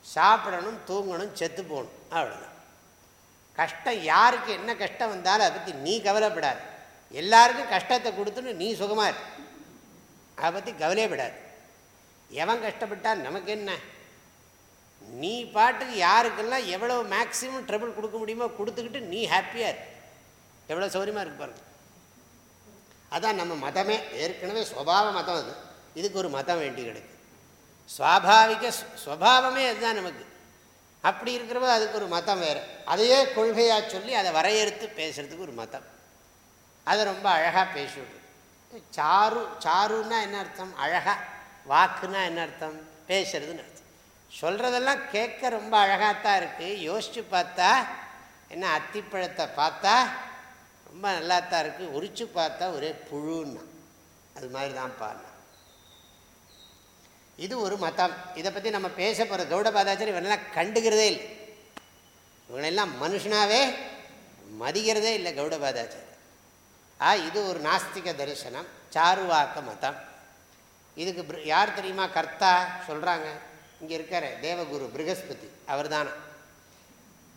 சாப்பிடணும் தூங்கணும் செத்து போகணும் அவ்வளோதான் கஷ்டம் யாருக்கு என்ன கஷ்டம் வந்தாலும் அதை பற்றி நீ கவலைப்படாது. எல்லாருக்கும் கஷ்டத்தை கொடுத்துன்னு நீ சுகமாக இரு. அதை பற்றி கவலையப்படாது எவன் கஷ்டப்பட்டால் நமக்கு என்ன? நீ பாட்டுக்கு யாருக்கெல்லாம் எவ்வளோ மேக்ஸிமம் ட்ரபிள் கொடுக்க முடியுமோ கொடுத்துக்கிட்டு நீ ஹாப்பியாக இரு. எவ்வளோ சௌரியமாக இருக்கு பாருங்க. அதான் நம்ம மதமே. ஏற்கனவே சுவாவ மதம் அது. இதுக்கு ஒரு மதம் வேண்டி கிடக்கு சுவாபாவிக ஸ்வபாவமே அதுதான் நமக்கு. அப்படி இருக்கிறப்ப அதுக்கு ஒரு மதம் வேறு. அதையே கொள்கையாக சொல்லி அதை வரையறுத்து பேசுகிறதுக்கு ஒரு மதம். அதை ரொம்ப அழகாக பேசிவிடு. சாரு சாருன்னா என்ன அர்த்தம்? அழகாக வாக்குன்னா என்ன அர்த்தம்? பேசுறதுன்னு அர்த்தம். சொல்கிறதெல்லாம் கேட்க ரொம்ப அழகாகத்தான் இருக்குது யோசித்து பார்த்தா என்ன அத்திப்பழத்தை பார்த்தா ரொம்ப நல்லா தான் இருக்குது உரிச்சு பார்த்தா ஒரே புழுன்னா. அது மாதிரி தான் பாரு இது ஒரு மதம். இதை பற்றி நம்ம பேச போகிற கௌடபாதாச்சாரி இவனெல்லாம் கண்டுகிறதே இல்லை. இவங்களெல்லாம் மனுஷனாவே மதிக்கிறதே இல்லை கௌடபாதாச்சாரி. ஆ இது ஒரு நாஸ்திக தரிசனம் சாருவாக்க மதம். இதுக்கு யார் தெரியுமா கர்த்தா சொல்கிறாங்க இங்கே இருக்கார் தேவகுரு ப்ரகஸ்பதி அவர் தானே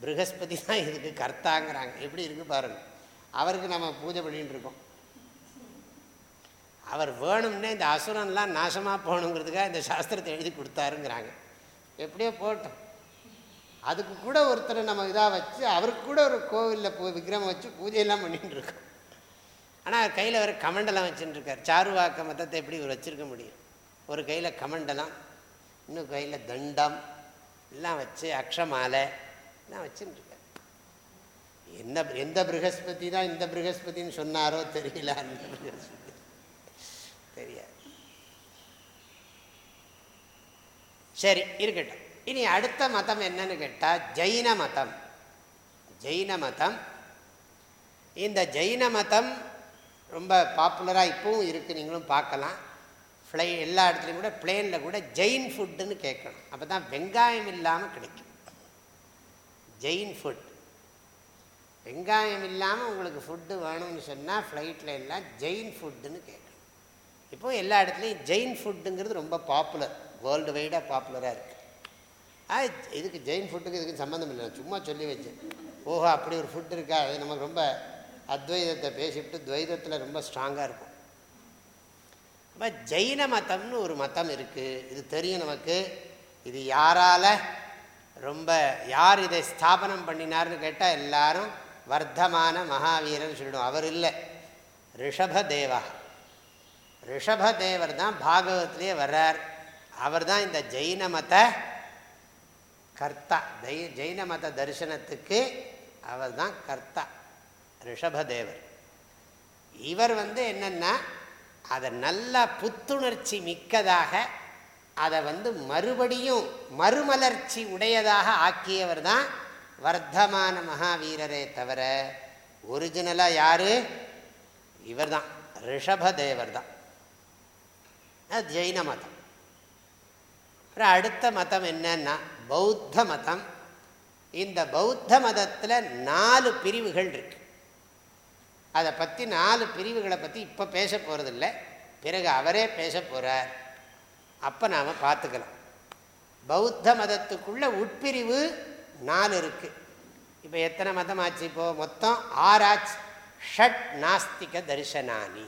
ப்ரகஸ்பதி தான் இதுக்கு கர்த்தாங்கிறாங்க. எப்படி இருக்குது பாருங்கள் அவருக்கு நம்ம பூஜை பண்ணிகிட்டு இருக்கோம். அவர் வேணும்னே இந்த அசுரன்லாம் நாசமாக போகணுங்கிறதுக்காக இந்த சாஸ்திரத்தை எழுதி கொடுத்தாருங்கிறாங்க. எப்படியோ போட்டோம். அதுக்கு கூட ஒருத்தரை நம்ம இதாக வச்சு அவருக்கு கூட ஒரு கோவிலில் பூ விக்கிரமம் வச்சு பூஜையெல்லாம் பண்ணிகிட்டு இருக்கோம் ஆனால் கையில் அவர் கமண்டலம் வச்சுட்டு இருக்கார் சாருவாக்க மதத்தை எப்படி இவர் வச்சுருக்க முடியும்? ஒரு கையில் கமண்டலம் இன்னும் கையில் தண்டம் எல்லாம் வச்சு அக்ஷமாலை எல்லாம் வச்சுட்டு இருக்கார் என்ன எந்த ப்ரகஸ்பதி தான் இந்த ப்ரகஸ்பதின்னு சொன்னாரோ தெரியல அந்த ப்ரகஸ்பதி. தெரியாது சரி இருக்கட்டும். இனி அடுத்த மதம் என்னன்னு கேட்டால் ஜெயின மதம். ஜெயின மதம். இந்த ஜெயின மதம் ரொம்ப பாப்புலராக இப்பவும் இருக்குது நீங்களும் பார்க்கலாம். ஃப்ளை எல்லா இடத்துலையும் கூட பிளேனில் கூட ஜெயின் ஃபுட்டுன்னு கேட்கணும். அப்போ தான் வெங்காயம் இல்லாமல் கிடைக்கும். ஜெயின் ஃபுட் வெங்காயம் இல்லாமல் உங்களுக்கு ஃபுட்டு வேணும்னு சொன்னால் ஃப்ளைட்டில் எல்லாம் ஜெயின் ஃபுட்டுன்னு கேட்கணும். இப்போ எல்லா இடத்துலையும் ஜெயின் ஃபுட்டுங்கிறது ரொம்ப பாப்புலர் வேர்ல்டு வைடாக பாப்புலராக இருக்குது ஆ இதுக்கு ஜெயின் ஃபுட்டுக்கு இதுக்கு சம்மந்தம் இல்லை. சும்மா சொல்லி வச்சேன். ஓஹோ அப்படி ஒரு ஃபுட் இருக்கா? அது நமக்கு ரொம்ப அத்வைதத்தை பேசிவிட்டு துவைதத்தில் ரொம்ப ஸ்ட்ராங்காக இருக்கும். இப்போ ஜெயின மதம்னு ஒரு மதம் இருக்குது இது தெரியும் நமக்கு. இது யாரால் ரொம்ப யார் இதை ஸ்தாபனம் பண்ணினார்னு கேட்டால் எல்லாரும் வர்த்தமான மகாவீரன் சொல்லிடும் அவர் இல்லை. ரிஷபதேவா ரிஷபதேவர் தான் பாகவத்திலே வர்றார். அவர் தான் இந்த ஜெயின மத கர்த்தா. ஜெயின மத தரிசனத்துக்கு அவர் தான் கர்த்தா ரிஷபதேவர். இவர் வந்து என்னென்னா அதை நல்லா புத்துணர்ச்சி மிக்கதாக அதை வந்து மறுபடியும் மறுமலர்ச்சி உடையதாக ஆக்கியவர் தான் வர்த்தமான மகாவீரரே தவிர ஒரிஜினலாக யார்? இவர் தான் ரிஷபதேவர் தான். அது ஜெயின மதம். அப்புறம் அடுத்த மதம் என்னன்னா பௌத்த மதம். இந்த பௌத்த மதத்தில் நாலு பிரிவுகள் இருக்கு. அதை பற்றி நாலு பிரிவுகளை பற்றி இப்போ பேச போகிறதில்ல பிறகு அவரே பேச போகிறார் அப்போ நாம் பார்த்துக்கலாம். பௌத்த மதத்துக்குள்ள உட்பிரிவு நாலு இருக்குது இப்போ எத்தனை மதம் ஆச்சு இப்போது மொத்தம் ஆறாச்சு. ஷட் நாஸ்திக தரிசனானி.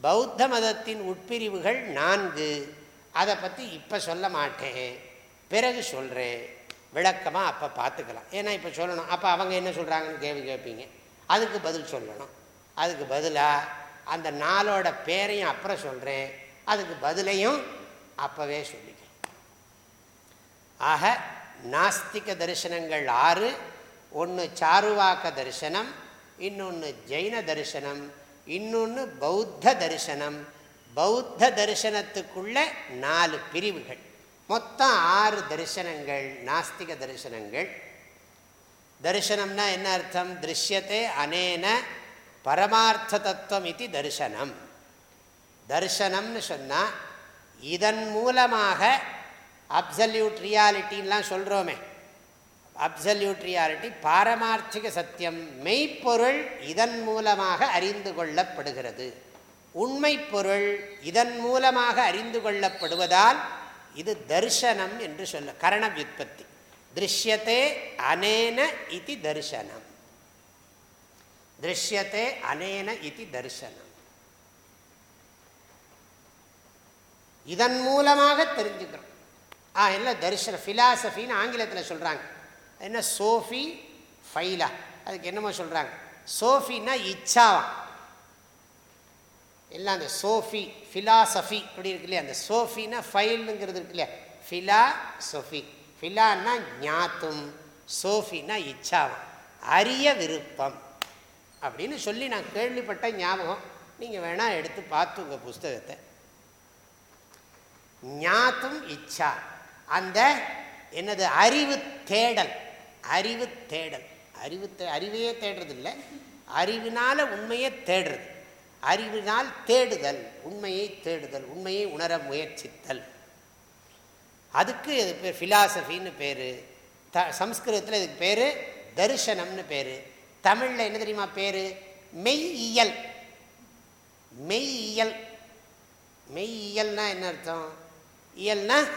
பௌத்த மதத்தின் உட்பிரிவுகள் நான்கு. அதை பற்றி இப்போ சொல்ல மாட்டேன். பிறகு சொல்கிறேன் விளக்கமாக அப்போ பார்த்துக்கலாம் ஏன்னா இப்போ சொல்லணும். அப்போ அவங்க என்ன சொல்கிறாங்கன்னு கேள்வி கேட்பீங்க. அதுக்கு பதில் சொல்லணும். அதுக்கு பதிலாக அந்த நாளோட பேரையும் அப்புறம் சொல்கிறேன் அதுக்கு பதிலையும் அப்போவே சொல்லிக்க ஆக நாஸ்திக தரிசனங்கள் ஆறு. ஒன்று சாருவாக்க தரிசனம் இன்னொன்று ஜெயின தரிசனம். இன்னொன்று பௌத்த தரிசனம். பௌத்த தரிசனத்துக்குள்ள நாலு பிரிவுகள். மொத்தம் ஆறு தரிசனங்கள் நாஸ்திக தரிசனங்கள். தரிசனம்னா என்ன அர்த்தம்? திருஷ்யத்தை அனேன பரமார்த்த தத்துவம் இது தரிசனம். தரிசனம்னு சொன்னால் இதன் மூலமாக அப்சல்யூட் ரியாலிட்டின்லாம் சொல்கிறோமே அப்சல்யூட் ரியாலிட்டி பாரமார்த்திக சத்தியம் மெய்ப்பொருள் இதன் மூலமாக அறிந்து கொள்ளப்படுகிறது. உண்மை பொருள் இதன் மூலமாக அறிந்து கொள்ளப்படுவதால் இது தரிசனம் என்று சொல்ல கரண வியுற்பத்தி திருஷ்யத்தே அனேன இது தரிசனம். திருஷ்யத்தே அனேன இது தரிசனம். இதன் மூலமாக தெரிஞ்சுக்கிறோம். ஆ என்ன தரிசன ஃபிலாசபின்னு ஆங்கிலத்தில் சொல்கிறாங்க என்ன சோஃபி ஃபைலா? அதுக்கு என்னமோ சொல்கிறாங்க சோஃபின்னா இச்சாவான் எல்லாம் அந்த சோஃபி ஃபிலாசபி அப்படி இருக்கு இல்லையா? அந்த சோஃபின்னா ஃபைலுங்கிறது இருக்கு இல்லையா? ஃபிலா சொஃபி ஃபிலான்னா ஞாத்தும் சோஃபின்னா இச்சாவான் அரிய விருப்பம். அப்படின்னு சொல்லி நான் கேள்விப்பட்ட ஞாபகம் நீங்கள் வேணால் எடுத்து பார்த்து உங்கள் புஸ்தகத்தை. ஞாத்தும் இச்சா. அந்த என்னது அறிவு தேடல். அறிவு தேடல். அறிவு தே அறிவையே தேடுறது இல்லை அறிவினால உண்மையை தேடுறது. அறிவினால் தேடுதல் உண்மையை தேடுதல் உண்மையை உணர முயற்சித்தல். அதுக்கு இது பேர் ஃபிலாசபின்னு பேர். த சம்ஸ்கிருதத்தில் இதுக்கு பேர் தரிசனம்னு பேர். தமிழில் என்ன தெரியுமா பேர்? மெய்யியல். மெய்யியல். மெய்யியல்னா என்ன அர்த்தம்? இயல்னா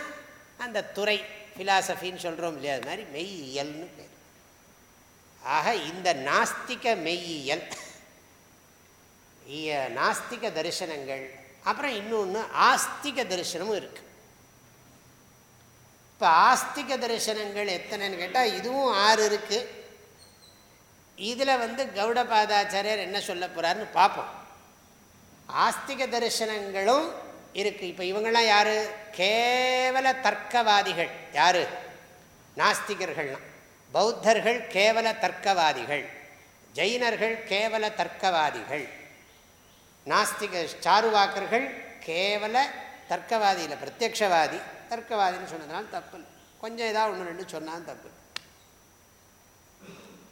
அந்த துறை. ஃபிலாசபின்னு சொல்கிறோம் இல்லையா? அது மாதிரி மெய்யியல்னு பேர். ஆக இந்த நாஸ்திக மெய்யியல் நாஸ்திக தரிசனங்கள் அப்புறம் இன்னொன்று ஆஸ்திக தரிசனமும் இருக்குது இப்போ ஆஸ்திக தரிசனங்கள் எத்தனைன்னு கேட்டால் இதுவும் ஆறு இருக்குது இதில் வந்து கௌடபாதாச்சாரியர் என்ன சொல்ல போகிறாருன்னு பார்ப்போம் ஆஸ்திக தரிசனங்களும் இருக்குது இப்போ இவங்கெல்லாம் யார்? கேவல தர்க்கவாதிகள். யார்? நாஸ்திகர்கள்லாம் பௌத்தர்கள் கேவல தர்க்கவாதிகள். ஜெயினர்கள் கேவல தர்க்கவாதிகள். நாஸ்திக சாருவாக்கர்கள் கேவல தர்க்கவாதி இல்லை பிரத்யக்ஷவாதி. தர்க்கவாதின்னு சொன்னதுனால தப்பு கொஞ்சம் ஏதாவது ஒன்று ரெண்டு சொன்னாலும் தப்பு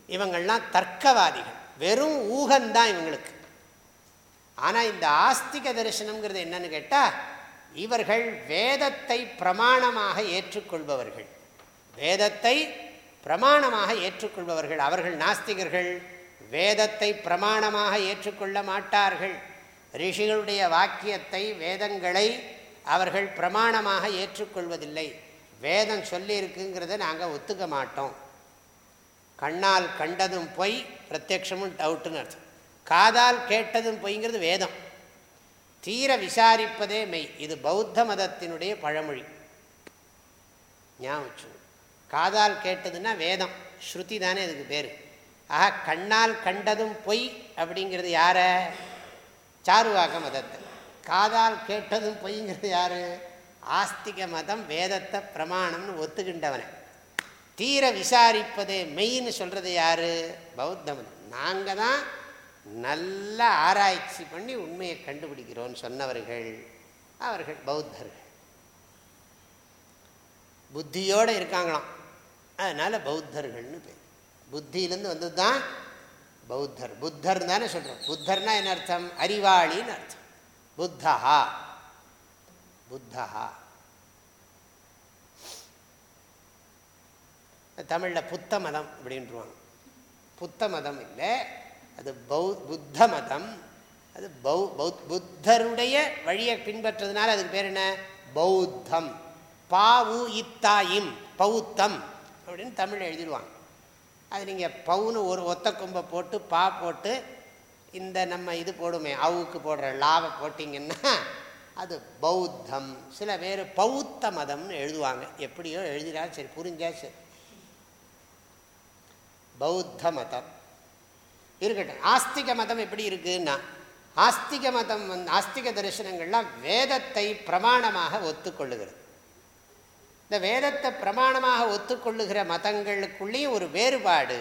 இவங்கள்லாம் தர்க்கவாதிகள். வெறும் ஊகந்தான் இவங்களுக்கு. ஆனால் இந்த ஆஸ்திக தரிசனம்ங்கிறது என்னன்னு கேட்டால் இவர்கள் வேதத்தை பிரமாணமாக ஏற்றுக்கொள்பவர்கள். வேதத்தை பிரமாணமாக ஏற்றுக்கொள்பவர்கள். அவர்கள் நாஸ்திகர்கள் வேதத்தை பிரமாணமாக ஏற்றுக்கொள்ள மாட்டார்கள். ரிஷிகளுடைய வாக்கியத்தை வேதங்களை அவர்கள் பிரமாணமாக ஏற்றுக்கொள்வதில்லை. வேதம் சொல்லியிருக்குங்கிறத நாங்கள் ஒத்துக்க மாட்டோம். கண்ணால் கண்டதும் பொய் பிரத்யக்ஷமும் டவுட்டுன்னு அர்த்தம். காதால் கேட்டதும் பொய்ங்கிறது வேதம். தீர விசாரிப்பதே மெய். இது பௌத்த மதத்தினுடைய பழமொழி. ஞாபகம் காதால் கேட்டதுன்னா வேதம். ஸ்ருதி தானே இதுக்கு பேர். ஆக கண்ணால் கண்டதும் பொய் அப்படிங்கிறது யார? சாருவாக மதத்தை. காதால் கேட்டதும் பொய்ங்கிறது யார்? ஆஸ்திக மதம் வேதத்தை பிரமாணம்னு ஒத்துக்கின்றவனை. தீர விசாரிப்பதே மெய்ன்னு சொல்கிறது யார்? பௌத்த மதம். நாங்கள் தான் நல்ல ஆராய்ச்சி பண்ணி உண்மையை கண்டுபிடிக்கிறோன்னு சொன்னவர்கள் அவர்கள் பௌத்தர்கள். புத்தியோடு இருக்காங்களாம். அதனால் பௌத்தர்கள்னு பேர். புத்தியிலேருந்து வந்தது தான் பௌத்தர். புத்தர் தானே சொல்கிறோம் புத்தர்னா என்ன அர்த்தம்? அறிவாளின்னு அர்த்தம். புத்தா. புத்தா. தமிழில் புத்த மதம் அப்படின்ட்டுருவாங்க புத்த மதம் இல்லை. அது பௌ புத்த மதம் அது பௌ பௌத் புத்தருடைய வழியை பின்பற்றதுனால அதுக்கு பேர் என்ன? பௌத்தம். பாவு இத்தாயிம் பௌத்தம் அப்படின்னு தமிழ் எழுதிடுவாங்க அது நீங்கள் பவுன்னு ஒரு ஒத்த கொம்பை போட்டு பா போட்டு இந்த நம்ம இது போடுமே அவுக்கு போடுற லாவை போட்டிங்கன்னா அது பௌத்தம். சில பேர் பௌத்த மதம்னு எழுதுவாங்க. எப்படியோ எழுதினாலும் சரி புரிஞ்சா சரி. பௌத்த மதம் இருக்கட்டும். ஆஸ்திக மதம் எப்படி இருக்குன்னா ஆஸ்திக மதம் வந்து ஆஸ்திக தரிசனங்கள்லாம் வேதத்தை பிரமாணமாக ஒத்துக்கொள்ளுகிறது. இந்த வேதத்தை பிரமாணமாக ஒத்துக்கொள்ளுகிற மதங்களுக்குள்ளேயும் ஒரு வேறுபாடு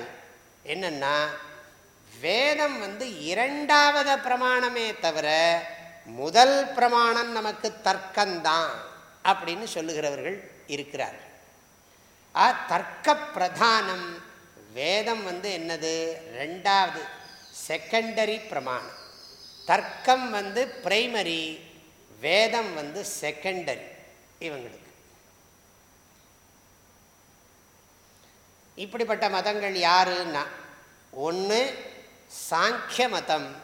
என்னன்னா வேதம் வந்து இரண்டாவது பிரமாணமே தவிர முதல் பிரமாணம் நமக்கு தர்க்கம்தான் அப்படின்னு சொல்லுகிறவர்கள் இருக்கிறார்கள். ஆ தர்க்க பிரதானம் வேதம் வந்து என்னது? ரெண்டாவது செகண்டரி பிரமாணம். தர்க்கம் வந்து பிரைமரி வேதம் வந்து செகண்டரி இவங்களுக்கு. இப்படிப்பட்ட மதங்கள் யாருன்னா? ஒன்று சாங்கிய மதம்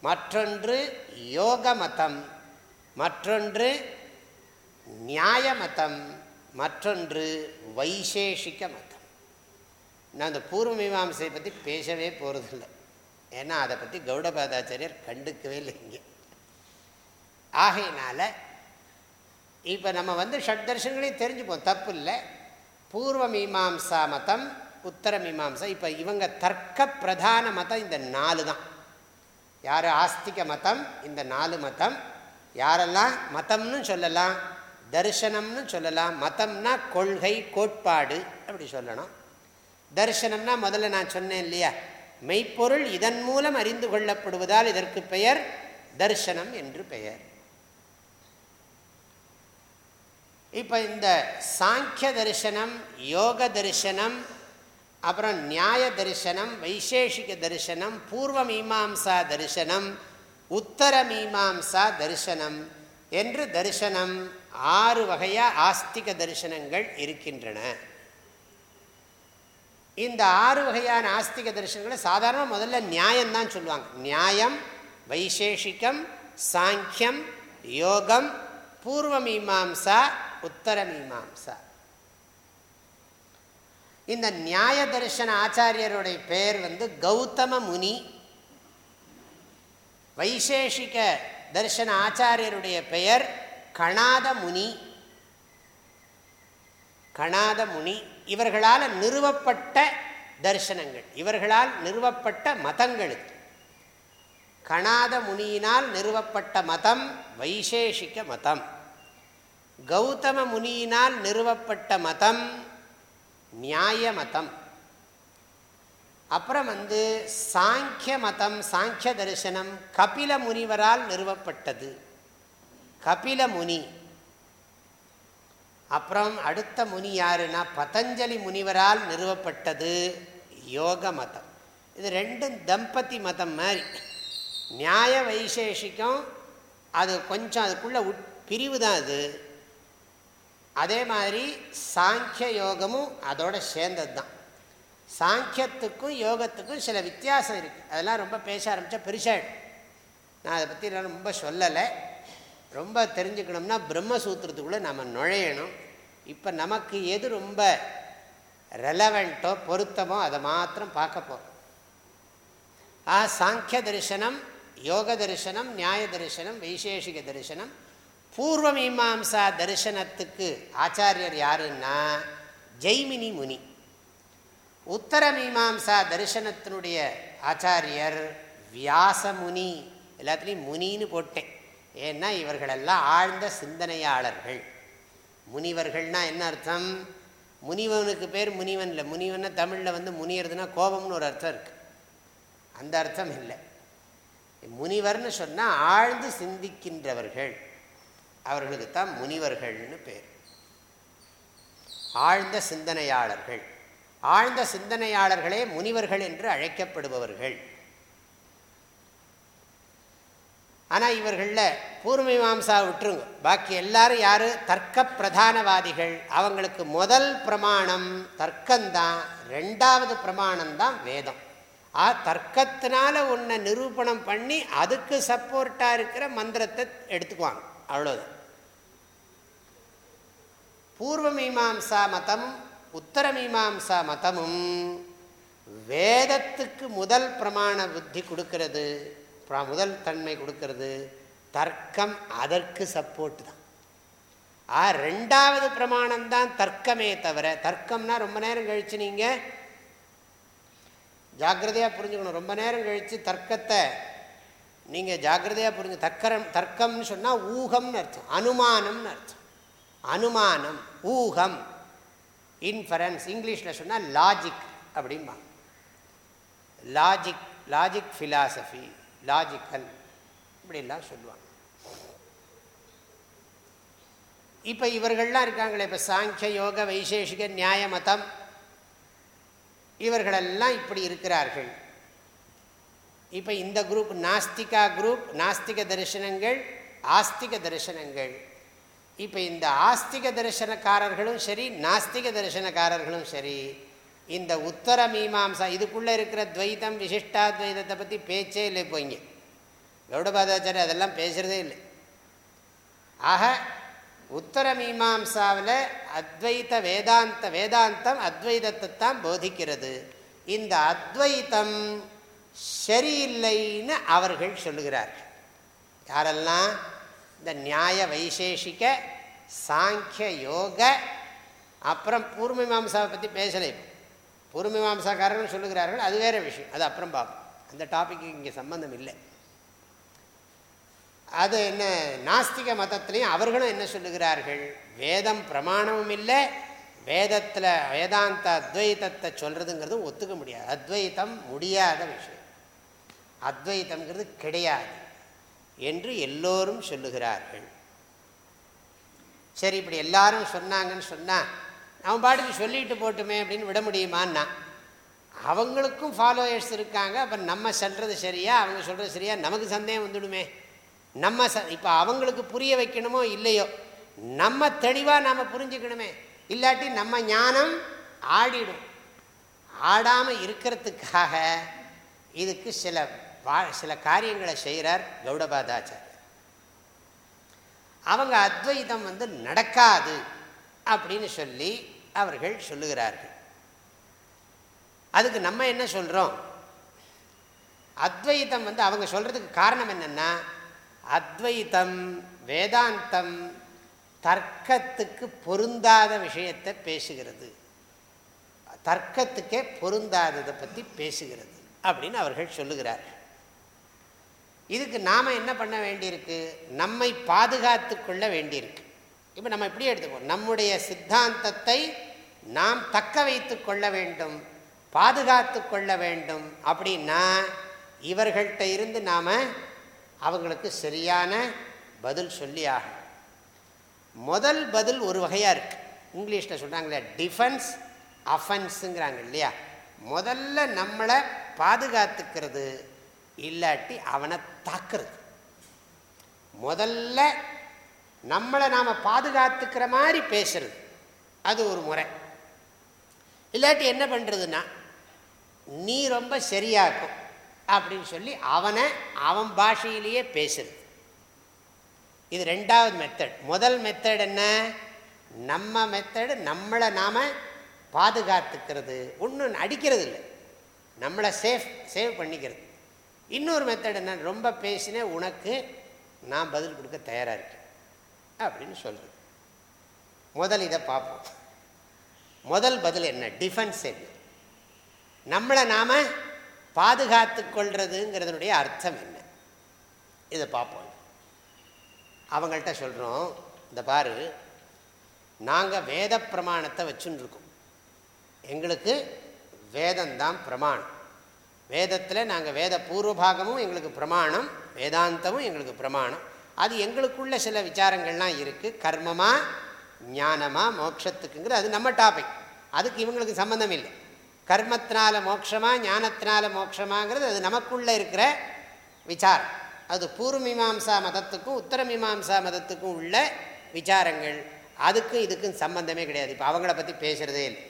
மற்றொன்று யோக மதம் மற்றொன்று நியாய மதம் மற்றொன்று வைசேஷிக மதம். நான் அந்த பூர்வ மீமாசையை பற்றி பேசவே போகிறதில்லை ஏன்னா அதை பற்றி கௌடபாதாச்சாரியர் கண்டுக்கவே இல்லை இங்கே. ஆகையினால இப்போ நம்ம வந்து ஷட் தர்ஷன்களையும் தெரிஞ்சுப்போம். தப்பு இல்லை. பூர்வ மீமாம்சா மதம் உத்தர மீமாம்சா இப்போ இவங்க தர்க்க பிரதான மதம் இந்த நாலு தான். யார் ஆஸ்திக மதம் இந்த நாலு மதம். யாரெல்லாம் மதம்னு சொல்லலாம் தரிசனம்னு சொல்லலாம் மதம்னா கொள்கை கோட்பாடு அப்படி சொல்லணும். தர்சனம்னா முதல்ல நான் சொன்னேன் இல்லையா? மெய்ப்பொருள் இதன் மூலம் அறிந்து கொள்ளப்படுவதால் இதற்கு பெயர் தர்சனம் என்று பெயர். இப்போ இந்த சாங்கிய தரிசனம் யோக தரிசனம் அப்புறம் நியாய தரிசனம் வைசேஷிக தரிசனம் பூர்வ மீமாம்சா தரிசனம் உத்தர மீமாம்சா தரிசனம் என்று தரிசனம் ஆறு வகையாக ஆஸ்திக தரிசனங்கள் இருக்கின்றன. இந்த ஆறு வகையான ஆஸ்திக தரிசனங்களை சாதாரண முதல்ல நியாயம்தான் சொல்லுவாங்க. நியாயம் வைசேஷிகம் சாங்கியம் யோகம் பூர்வ மீமாம்சா உத்தர மீமாம்சா. இந்த நியாய தரிசன ஆச்சாரியருடைய பெயர் வந்து கௌதம முனி. வைசேஷிக தரிசன ஆச்சாரியருடைய பெயர் கணாத முனி. கணாத முனி. இவர்களால் நிறுவப்பட்ட தரிசனங்கள் இவர்களால் நிறுவப்பட்ட மதங்கள். கணாத முனியினால் நிறுவப்பட்ட மதம் வைசேஷிக மதம். கௌதம முனியினால் நிறுவப்பட்ட மதம் நியாய மதம். அப்புறம் வந்து சாங்கிய மதம் சாங்கிய தரிசனம் கபில முனிவரால் நிறுவப்பட்டது. கபில முனி. அப்புறம் அடுத்த முனி யாருன்னா பதஞ்சலி முனிவரால் நிறுவப்பட்டது யோக மதம். இது ரெண்டும் தம்பதி மதம் மாதிரி. நியாய வைசேஷிக்கம் அது கொஞ்சம் அதுக்குள்ள உட் பிரிவு தான் அது. அதே மாதிரி சாங்கிய யோகமும் அதோட சேர்ந்தது தான். சாங்கியத்துக்கும் யோகத்துக்கும் சில வித்தியாசம் இருக்குது அதெல்லாம் ரொம்ப பேச ஆரம்பித்தா பெருசாகிடும் நான் அதை பற்றி நான் ரொம்ப சொல்லலை. ரொம்ப தெரிஞ்சுக்கணும்னா பிரம்மசூத்திரத்துக்குள்ளே நம்ம நுழையணும். இப்போ நமக்கு எது ரொம்ப ரெலவெண்ட்டோ பொருத்தமோ அதை மாத்திரம் பார்க்க போகிறோம் ஆ சாங்கிய தரிசனம் யோக தரிசனம் நியாய தரிசனம் வைசேஷிக தரிசனம் பூர்வ மீமாம்சா தரிசனத்துக்கு ஆச்சாரியர் யாருன்னா ஜெய்மினி முனி. உத்தர மீமாம்சா தரிசனத்தினுடைய ஆச்சாரியர் வியாசமுனி. எல்லாத்துலேயும் முனின்னு போட்டேன். ஏன்னா இவர்களெல்லாம் ஆழ்ந்த சிந்தனையாளர்கள். முனிவர்கள்னால் என்ன அர்த்தம்? முனிவனுக்கு பேர் முனிவன் இல்லை. முனிவன்னா தமிழில் வந்து முனியறதுனா கோபம்னு ஒரு அர்த்தம் இருக்குது அந்த அர்த்தம் இல்லை. முனிவர்னு சொன்னால் ஆழ்ந்து சிந்திக்கின்றவர்கள். அவர்களுக்கு தான் முனிவர்கள்னு பேர். ஆழ்ந்த சிந்தனையாளர்கள். ஆழ்ந்த சிந்தனையாளர்களே முனிவர்கள் என்று அழைக்கப்படுபவர்கள். ஆனால் இவர்களில் பூர்வமீமாம்சா விட்டுருங்க. பாக்கி எல்லாரும் யார்? தர்க்க பிரதானவாதிகள் அவங்களுக்கு முதல் பிரமாணம் தர்க்கம்தான் ரெண்டாவது பிரமாணம் தான் வேதம். ஆ தர்க்கத்தினால உன்னை நிரூபணம் பண்ணி அதுக்கு சப்போர்ட்டாக இருக்கிற மந்திரத்தை எடுத்துக்குவாங்க. அவ்வளோதான் பூர்வ மீமாம்சா மதம் உத்தர மீமாம்சா மதமும் வேதத்துக்கு முதல் பிரமாண புத்தி கொடுக்கறது. முதல் தன்மை கொடுக்கறது தர்க்கம் அதற்கு சப்போர்ட் தான். ஆ ரெண்டாவது பிரமாணம் தான் தர்க்கமே தவிர தர்க்கம்னா ரொம்ப நேரம் கழித்து நீங்கள் ஜாக்கிரதையாக புரிஞ்சுக்கணும். ரொம்ப நேரம் கழித்து தர்க்கத்தை நீங்கள் ஜாக்கிரதையாக புரிஞ்சு தர்க்கரம் தர்க்கம்னு சொன்னால் ஊகம்னு அர்த்தம். அனுமானம்னு அர்த்தம். அனுமானம் ஊகம் இன்ஃபரன்ஸ் இங்கிலீஷில் சொன்னால் லாஜிக் அப்படிம்பாங்க. லாஜிக் லாஜிக் ஃபிலாசபி லாஜிக்கல் இப்படிலாம் சொல்லுவாங்க. இப்போ இவர்கள்லாம் இருக்காங்களே இப்போ சாங்கிய யோக வைசேஷிக நியாய மதம் இவர்களெல்லாம் இப்படி இருக்கிறார்கள். இப்போ இந்த குரூப் நாஸ்திகா குரூப் நாஸ்திக தரிசனங்கள் ஆஸ்திக தரிசனங்கள். இப்போ இந்த ஆஸ்திக தரிசனக்காரர்களும் சரி நாஸ்திக தரிசனக்காரர்களும் சரி இந்த உத்தர மீமாம்சா இதுக்குள்ளே இருக்கிற துவைத்தம் விசிஷ்டாத்வைதத்தை பற்றி பேச்சே இல்லை இப்போ இங்கே. கௌடபாதாச்சாரி அதெல்லாம் பேசுகிறதே இல்லை. ஆக உத்தர மீமாம்சாவில் அத்வைத வேதாந்த வேதாந்தம் அத்வைதத்தை தான் போதிக்கிறது. இந்த அத்வைத்தம் சரியில்லைன்னு அவர்கள் சொல்லுகிறார்கள். யாரெல்லாம்? இந்த நியாய வைசேஷிக சாங்கிய யோக அப்புறம் பூர்வமீமாம்சாவை பற்றி பேசலை பூர்வமீமாம்சாக்காரர்கள் சொல்லுகிறார்கள் அது வேறு விஷயம். அது அப்புறம் பார்ப்போம். அந்த டாபிக்கு இங்கே சம்பந்தம் இல்லை. அது என்ன நாஸ்திக மதத்திலையும் அவர்களும் என்ன சொல்லுகிறார்கள்? வேதம் பிரமாணமும் இல்லை. வேதத்தில் வேதாந்த அத்வைத்தத்தை சொல்கிறதுங்கிறதும் ஒத்துக்க முடியாது. அத்வைத்தம் முடியாத விஷயம். அத்வைத்தம்ங்கிறது கிடையாது என்று எல்லோரும் சொல்லுகிறார்கள். சரி இப்படி எல்லாரும் சொன்னாங்கன்னு சொன்னால் அவன் பாட்டுக்கு சொல்லிட்டு போட்டுமே அப்படின்னு விட முடியுமான்னா அவங்களுக்கும் ஃபாலோயர்ஸ் இருக்காங்க அப்போ நம்ம சொல்கிறது சரியா அவங்க சொல்கிறது சரியா நமக்கு சந்தேகம் வந்துடுமே. நம்ம ச இப்போ அவங்களுக்கு புரிய வைக்கணுமோ இல்லையோ நம்ம தெளிவாக நாம் புரிஞ்சுக்கணுமே. இல்லாட்டி நம்ம ஞானம் ஆடிடும். ஆடாமல் இருக்கிறதுக்காக இதுக்கு சில வா சில காரியங்களை செய்கிறார் கௌடபாதாச்சாரியர். அவங்க அத்வைதம் வந்து நடக்காது. அப்படின்னு சொல்லி அவர்கள் சொல்லுகிறார்கள். அதுக்கு நம்ம என்ன சொல்கிறோம் அத்வைத்தம் வந்து அவங்க சொல்கிறதுக்கு காரணம் என்னென்னா அத்வைத்தம் வேதாந்தம் தர்க்கத்துக்கு பொருந்தாத விஷயத்தை பேசுகிறது. தர்க்கத்துக்கே பொருந்தாததை பற்றி பேசுகிறது அப்படின்னு அவர்கள் சொல்லுகிறார்கள். இதுக்கு நாம் என்ன பண்ண வேண்டியிருக்கு? நம்மை பாதுகாத்து கொள்ள வேண்டியிருக்கு. இப்போ நம்ம எப்படி எடுத்துக்கோம் நம்முடைய சித்தாந்தத்தை நாம் தக்க வைத்து கொள்ள வேண்டும் பாதுகாத்து கொள்ள வேண்டும் அப்படின்னா இவர்கள்ட்ட இருந்து நாம் அவங்களுக்கு சரியான பதில் சொல்லி ஆகணும். முதல் பதில் ஒரு வகையாக இருக்குது இங்கிலீஷில் சொல்கிறாங்களே டிஃபென்ஸ் அஃபென்ஸுங்கிறாங்க இல்லையா? முதல்ல நம்மளை பாதுகாத்துக்கிறது இல்லாட்டி அவனை தாக்குறது. முதல்ல நம்மளை நாம் பாதுகாத்துக்கிற மாதிரி பேசுறது. அது ஒரு முறை. இல்லாட்டி என்ன பண்ணுறதுன்னா நீ ரொம்ப சரியாக்கும் அப்படின்னு சொல்லி அவனை அவன் பாஷையிலேயே பேசுறது. இது ரெண்டாவது மெத்தட் முதல் மெத்தட் என்ன? நம்ம மெத்தடு நம்மளை நாம் பாதுகாத்துக்கிறது. ஒன்றும் அடிக்கிறது இல்லை நம்மளை சேஃப் சேவ் பண்ணிக்கிறது. இன்னொரு மெத்தட் என்ன? ரொம்ப பேசினேன் உனக்கு நான் பதில் கொடுக்க தயாராக இருக்கேன். அப்படின்னு சொல்கிறது முதல் இதை பார்ப்போம். முதல் பதில் என்ன? டிஃபென்ஸ் என்ன? நம்மளை நாம் பாதுகாத்து கொள்றதுங்கிறதுனுடைய அர்த்தம் என்ன? இதை பார்ப்போம். அவங்கள்ட்ட சொல்கிறோம் இந்த பாரு நாங்கள் வேத பிரமாணத்தை வச்சுன்னு இருக்கோம் எங்களுக்கு வேதந்தான் பிரமாணம். வேதத்தில் நாங்கள் வேத பூர்வபாகமும் எங்களுக்கு பிரமாணம் வேதாந்தமும் எங்களுக்கு பிரமாணம். அது எங்களுக்குள்ள சில விசாரங்கள்லாம் இருக்குது கர்மமா ஞானமா மோட்சத்துக்குங்கிற அது நம்ம டாபிக் அதுக்கு இவங்களுக்கு சம்மந்தம் இல்லை. கர்மத்தினால மோட்சமா ஞானத்தினால மோட்சமாங்கிறது அது நமக்குள்ளே இருக்கிற விசாரம். அது பூர்வமீமாம்சா மதத்துக்கும் உத்தரமீமாம்சா மதத்துக்கும் உள்ள விசாரங்கள். அதுக்கும் இதுக்கும் சம்பந்தமே கிடையாது. இப்போ அவங்கள பற்றி பேசுகிறதே இல்லை.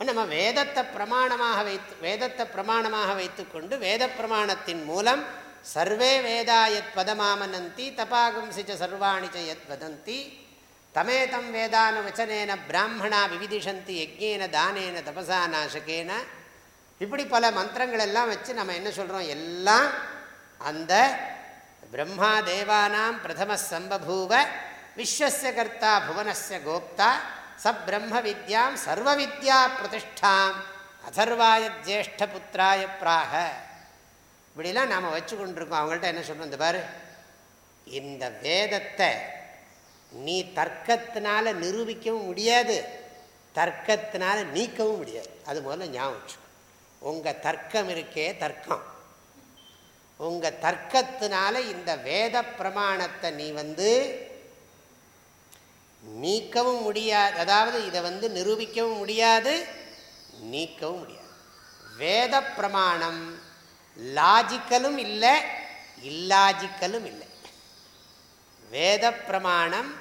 நம்ம வேதத்தை பிரமாணமாக வைத்து வேதத்தை பிரமாணமாக வைத்துக்கொண்டு வேத பிரமாணத்தின் மூலம் சர்வே வேதா எத் பதமாமனந்தி தபாகும்சிச்ச சர்வாணி ச எத் வதந்தி. தமேதம் வேதானுவச்சனேன பிராமணா விவிதிஷந்தி யஜ்யேன தானேன தபசா நாசகேன. இப்படி பல மந்திரங்கள் எல்லாம் வச்சு நம்ம என்ன சொல்கிறோம் எல்லாம் அந்த பிரம்மா தேவானாம் பிரதம சம்பபூவ விஸ்வச கர்த்தா புவனஸ்ய கோப்தா சப்ரம்ம வித்யாம் சர்வ வித்யா பிரதிஷ்டாம். அதர்வாய ஜேஷ்ட புத்திராய பிராக. இப்படிலாம் நாம் வச்சு கொண்டிருக்கோம் அவங்கள்ட்ட என்ன சொல்கிறோம் இந்த பாரு இந்த வேதத்தை நீ தர்க்கத்தினால நிரூபிக்கவும் முடியாது தர்க்கத்தினால நீக்கவும் முடியாது. அது முதல்ல ஞாபகம் உங்கள் தர்க்கம் இருக்கே தர்க்கம். உங்கள் தர்க்கத்தினால இந்த வேத பிரமாணத்தை நீ வந்து நீக்கவும் முடியாது. அதாவது இதை வந்து நிரூபிக்கவும் முடியாது நீக்கவும் முடியாது. வேத பிரமாணம் லாஜிக்கலும் இல்லை இல்லாஜிக்கலும் இல்லை. வேத பிரமாணம்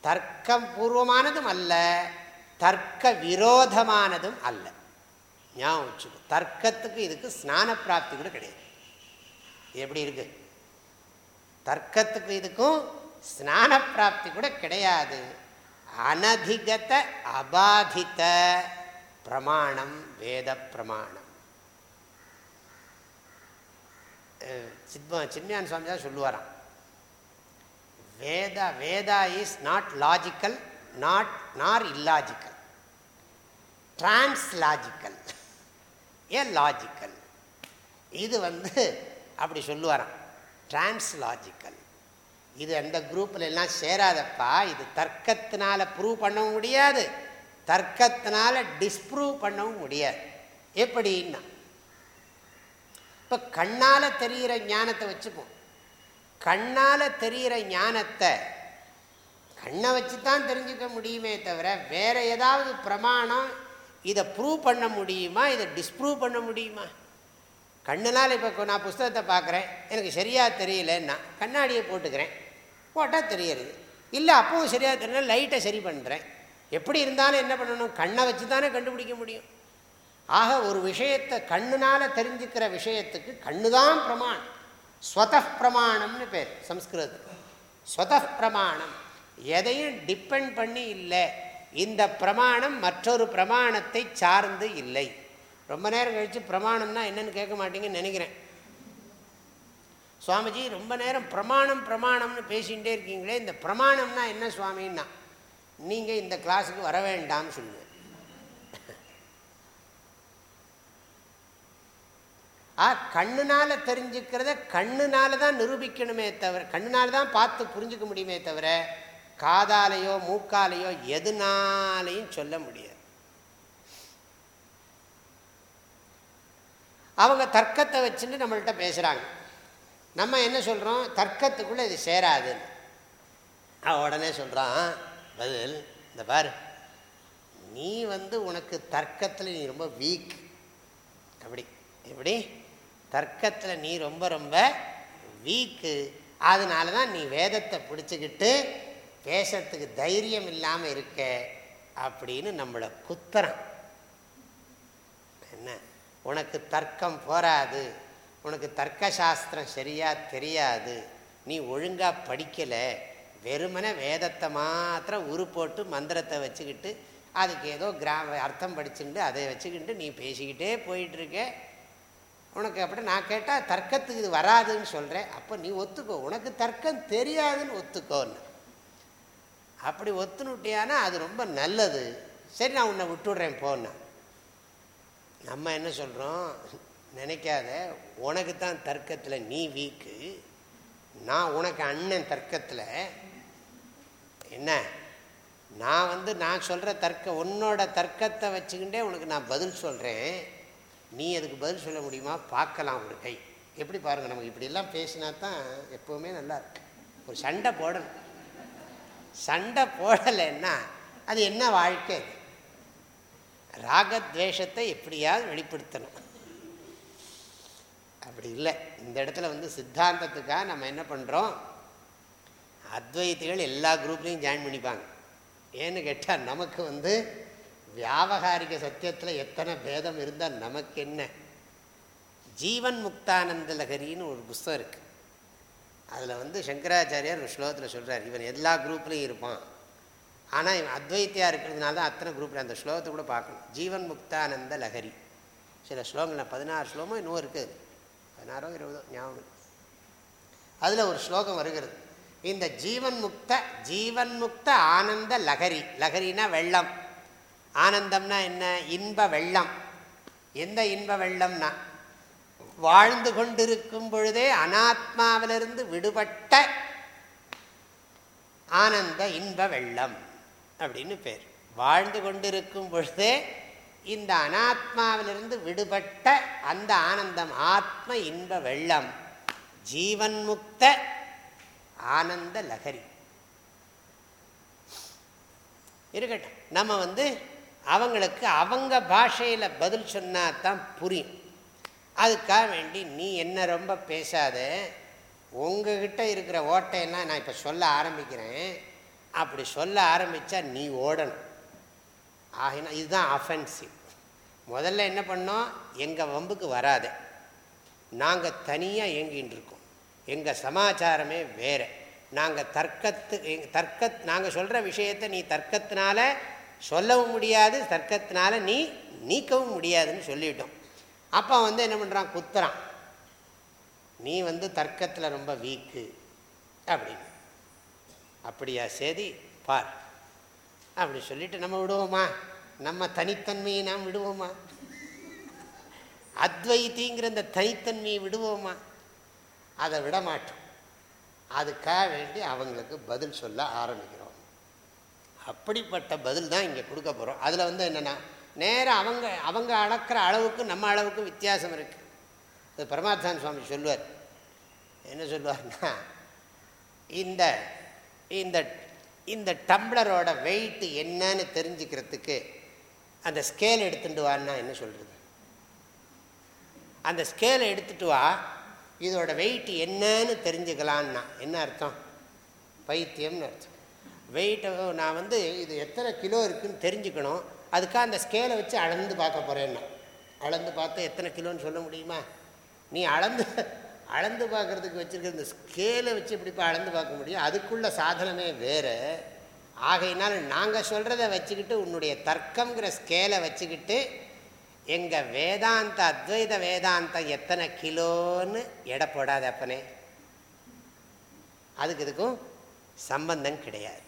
தர்க்கம் பூர்வமானதும் அல்ல தர்க்க விரோதமானதும் அல்ல. ஞாபகம் வச்சுக்கோ தர்க்கத்துக்கு இதுக்கு ஸ்நான பிராப்தி கூட கிடையாது. எப்படி இருக்கு? தர்க்கத்துக்கு இதுக்கும் ஸ்நான பிராப்தி கூட கிடையாது. அனதிகத அபாதித்த பிரமாணம் வேத பிரமாணம். சித்மா சின்மயான் சுவாமி தான் சொல்லுவாராம். Veda Veda is not logical not nor illogical translogical a logical இது வந்து அப்படி சொல்லுவாராம். டிரான்ஸ்லாஜிக்கல் இது அந்த குரூப்பில் எல்லாம் சேராதப்பா. இது தர்க்கத்தினால ப்ரூவ் பண்ணவும் முடியாது. தர்க்கத்தினால டிஸ்ப்ரூவ் பண்ணவும் முடியாது. எப்படின்னா இப்போ கண்ணால் தெரிகிற ஞானத்தை வச்சுப்போம் கண்ணால் தெரிகிற ஞானத்தை கண்ணை வச்சு தான் தெரிஞ்சுக்க முடியுமே தவிர வேறு ஏதாவது பிரமாணம் இதை ப்ரூவ் பண்ண முடியுமா? இதை டிஸ்ப்ரூவ் பண்ண முடியுமா? கண்ணுனால் இப்போ நான் புஸ்தகத்தை பார்க்குறேன். எனக்கு சரியாக தெரியலன்னா கண்ணாடியை போட்டுக்கிறேன். போட்டால் தெரியறது. இல்லை அப்பவும் சரியாக தெரியல லைட்டை சரி பண்ணுறேன் எப்படி இருந்தாலும் என்ன பண்ணணும்? கண்ணை வச்சு தானே கண்டுபிடிக்க முடியும். ஆக ஒரு விஷயத்தை கண்ணுனால் தெரிஞ்சுக்கிற விஷயத்துக்கு கண்ணு தான் பிரமாணம். ஸ்வத பிரமாணம்னு பேர் சம்ஸ்கிருதத்துக்கு ஸ்வத பிரமாணம். எதையும் டிப்பெண்ட் பண்ணி இல்லை. இந்த பிரமாணம் மற்றொரு பிரமாணத்தை சார்ந்து இல்லை. ரொம்ப நேரம் கழித்து பிரமாணம்னா என்னென்னு கேட்க மாட்டீங்கன்னு நினைக்கிறேன். சுவாமிஜி ரொம்ப நேரம் பிரமாணம் பிரமாணம்னு பேசிகிட்டே இருக்கீங்களே இந்த பிரமாணம்னா என்ன சுவாமின்னா நீங்கள் இந்த கிளாஸுக்கு வர வேண்டாம்னு சொல்லுவேன் ஆ கண்ணுனால தெரிஞ்சுக்கிறத கண்ணுனால தான் நிரூபிக்கணுமே தவிர கண்ணுனால தான் பார்த்து புரிஞ்சுக்க முடியுமே தவிர காதாலேயோ மூக்காலேயோ எதுனாலையும் சொல்ல முடியாது. அவங்க தர்க்கத்தை வச்சுட்டு நம்மள்கிட்ட பேசுகிறாங்க நம்ம என்ன சொல்கிறோம் தர்க்கத்துக்குள்ளே இது சேராதுன்னு. உடனே சொல்கிறான் பதில் இந்த பாரு நீ வந்து உனக்கு தர்க்கத்தில் நீ ரொம்ப வீக் அப்படி எப்படி? தர்க்கத்தில் நீ ரொம்ப ரொம்ப வீக்கு அதனால தான் நீ வேதத்தை பிடிச்சிக்கிட்டு பேசுறதுக்கு தைரியம் இல்லாமல் இருக்க அப்படின்னு நம்மளை குத்துறான். என்ன? உனக்கு தர்க்கம் போராது உனக்கு தர்க்க சாஸ்திரம் சரியாக தெரியாது. நீ ஒழுங்காக படிக்கலை. வெறுமனை வேதத்தை மாத்திரம் உரு போட்டு மந்திரத்தை வச்சுக்கிட்டு அதுக்கு ஏதோ கிராம அர்த்தம் படிச்சுட்டு அதை வச்சுக்கிட்டு நீ பேசிக்கிட்டே போயிட்டுருக்க உனக்கு அப்படி நான் கேட்டால் தர்க்கத்துக்கு இது வராதுன்னு சொல்கிறேன் அப்போ நீ ஒத்துக்கோ. உனக்கு தர்க்கம் தெரியாதுன்னு ஒத்துக்கோன்னு. அப்படி ஒத்துனுட்டியானா அது ரொம்ப நல்லது. சரி நான் உன்னை விட்டுடுறேன் போன்னு. நம்ம என்ன சொல்கிறோம் நினைக்காத. உனக்கு தான் தர்க்கத்தில் நீ வீக்கு. நான் உனக்கு அண்ணன் தர்க்கத்தில். என்ன? நான் வந்து நான் சொல்கிற தர்க்க உன்னோட தர்க்கத்தை வச்சுக்கிட்டே உனக்கு நான் பதில் சொல்கிறேன் நீ அதுக்கு பதில் சொல்ல முடியுமா? பார்க்கலாம் ஒரு கை. எப்படி பாருங்கள் நமக்கு இப்படிலாம் பேசினா தான் எப்போவுமே நல்லா இருக்கு ஒரு சண்டை போடணும். சண்டை போடலைன்னா அது என்ன வாழ்க்கை? ராகத்வேஷத்தை எப்படியாவது வெளிப்படுத்தணும். அப்படி இல்லை. இந்த இடத்துல வந்து சித்தாந்தத்துக்காக நம்ம என்ன பண்ணுறோம் அத்வைத்திகள் எல்லா குரூப்லேயும் ஜாயின் பண்ணிப்பாங்க. ஏன்னு கேட்டால் நமக்கு வந்து வியாபகாரிக சத்தியத்தில் எத்தனை பேதம் இருந்தால் நமக்கு என்ன ஜீவன் முக்தானந்த லகரின்னு ஒரு புஸ்தகம் இருக்குது அதில் வந்து சங்கராச்சாரியார் ஒரு ஸ்லோகத்தில் சொல்கிறார் இவன் எல்லா குரூப்லேயும் இருப்பான். ஆனால் இவன் அத்வைத்தியாக இருக்கிறதுனால தான் அத்தனை குரூப்பில் அந்த ஸ்லோகத்தை கூட பார்க்கணும். ஜீவன் முக்தானந்த லகரி சில ஸ்லோகங்கள் பதினாறு ஸ்லோகமும் இன்னும் இருக்குது பதினாறோ இருபதோ ஞாபகம் அதில் ஒரு ஸ்லோகம் வருகிறது. இந்த ஜீவன் முக்த ஜீவன் முக்த ஆனந்த லகரி லகரினா வெள்ளம். ஆனந்தம்னா என்ன? இன்ப வெள்ளம். எந்த இன்ப வெள்ளம்னா? வாழ்ந்து கொண்டிருக்கும் பொழுதே அனாத்மாவிலிருந்து விடுபட்ட ஆனந்த இன்ப வெள்ளம் அப்படின்னு பேர். வாழ்ந்து கொண்டிருக்கும் பொழுதே இந்த அனாத்மாவிலிருந்து விடுபட்ட அந்த ஆனந்தம் ஆத்ம இன்ப வெள்ளம். ஜீவன் முக்த ஆனந்த லகரி இருக்கட்டும். நம்ம வந்து அவங்களுக்கு அவங்க பாஷையில் பதில் சொன்னால் தான் புரியும். அதுக்காக வேண்டி நீ என்ன ரொம்ப பேசாத உங்ககிட்ட இருக்கிற ஓட்டையெல்லாம் நான் இப்போ சொல்ல ஆரம்பிக்கிறேன். அப்படி சொல்ல ஆரம்பித்தா நீ ஓடணும். ஆகினா இதுதான் அஃபென்சிவ் முதல்ல என்ன பண்ணோம்? எங்கள் வம்புக்கு வராத. நாங்கள் தனியாக இயங்கின்னு இருக்கோம். எங்கள் சமாச்சாரமே வேறு. நாங்கள் தர்க்கத்து தர்க்க நாங்கள் சொல்கிற விஷயத்தை நீ தர்க்கத்தினால சொல்லவும் முடியாது தர்க்கத்தினால நீ நீக்கவும் முடியாதுன்னு சொல்லிட்டோம். அப்போ வந்து என்ன பண்ணுறான் குத்துறான். நீ வந்து தர்க்கத்தில் ரொம்ப வீக்கு அப்படின்னு. அப்படியா சரி பார். அப்படி சொல்லிட்டு நம்ம விடுவோமா? நம்ம தனித்தன்மையை நாம் விடுவோமா? அத்வைத்திங்கிற இந்த தனித்தன்மையை விடுவோமா? அதை விட மாட்டோம் அதுக்காக வேண்டி அவங்களுக்கு பதில் சொல்ல ஆரம்பிக்கும் அப்படிப்பட்ட பதில் தான் இங்கே கொடுக்க போகிறோம் அதில் வந்து என்னென்னா நேராக அவங்க அவங்க அளக்கிற அளவுக்கு நம்ம அளவுக்கு வித்தியாசம் இருக்குது இது பரமாத்தான் சுவாமி சொல்லுவார். என்ன சொல்லுவார்னா இந்த இந்த இந்த டம்ளரோட வெயிட்டு என்னன்னு தெரிஞ்சுக்கிறதுக்கு அந்த ஸ்கேல் எடுத்துட்டு வான்னா என்ன சொல்கிறது அந்த ஸ்கேலை எடுத்துட்டு வா இதோட வெயிட் என்னன்னு தெரிஞ்சுக்கலான்னா என்ன அர்த்தம்? பைத்தியம்னு அர்த்தம். வெயிட்டை நான் வந்து இது எத்தனை கிலோ இருக்குதுன்னு தெரிஞ்சுக்கணும். அதுக்காக அந்த ஸ்கேலை வச்சு அளந்து பார்க்க போகிறேன்னா அளந்து பார்த்து எத்தனை கிலோன்னு சொல்ல முடியுமா? நீ அளந்து அளந்து பார்க்குறதுக்கு வச்சுருக்க இந்த ஸ்கேலை வச்சு இப்படிப்பா அளந்து பார்க்க முடியும்? அதுக்குள்ள சாதனமே வேறு. ஆகையினால் நாங்கள் சொல்கிறத வச்சுக்கிட்டு உன்னுடைய தர்க்கங்கிற ஸ்கேலை வச்சுக்கிட்டு எங்கள் வேதாந்த அத்வைத வேதாந்தம் எத்தனை கிலோன்னு எடை போடாத அப்பனே. அதுக்கு இதுக்கும் சம்பந்தம் கிடையாது.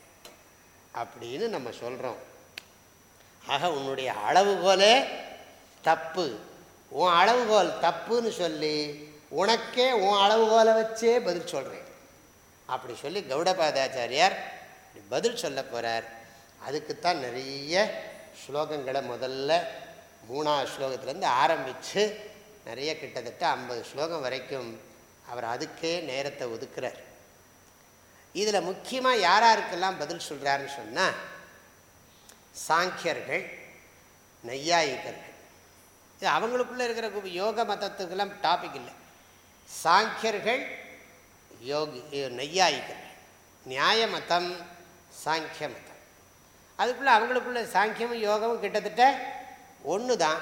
அப்படின்னு நம்ம சொல்கிறோம் ஆக உன்னுடைய அளவுகோலே தப்பு. உன் அளவுகோல் தப்புன்னு சொல்லி உனக்கே உன் அளவுகோலை வச்சே பதில் சொல்கிறேன் அப்படி சொல்லி கௌடபாதாச்சாரியார் பதில் சொல்ல போகிறார் அதுக்குத்தான் நிறைய ஸ்லோகங்களை முதல்ல மூணாவது ஸ்லோகத்துலேருந்து ஆரம்பித்து நிறைய கிட்டத்தட்ட ஐம்பது ஸ்லோகம் வரைக்கும் அவர் அதுக்கே நேரத்தை ஒதுக்குறார். இதில் முக்கியமாக யாராருக்கெல்லாம் பதில் சொல்கிறாருன்னு சொன்னால் சாங்கியர்கள் நையாயிகர்கள். இது அவங்களுக்குள்ளே இருக்கிற யோக மதத்துக்கெல்லாம் டாபிக் இல்லை. சாங்கியர்கள் யோகி நையாயிகர்கள். நியாய மதம் சாங்கிய மதம். அதுக்குள்ளே அவங்களுக்குள்ள சாங்கியமும் யோகமும் கிட்டத்தட்ட ஒன்று தான்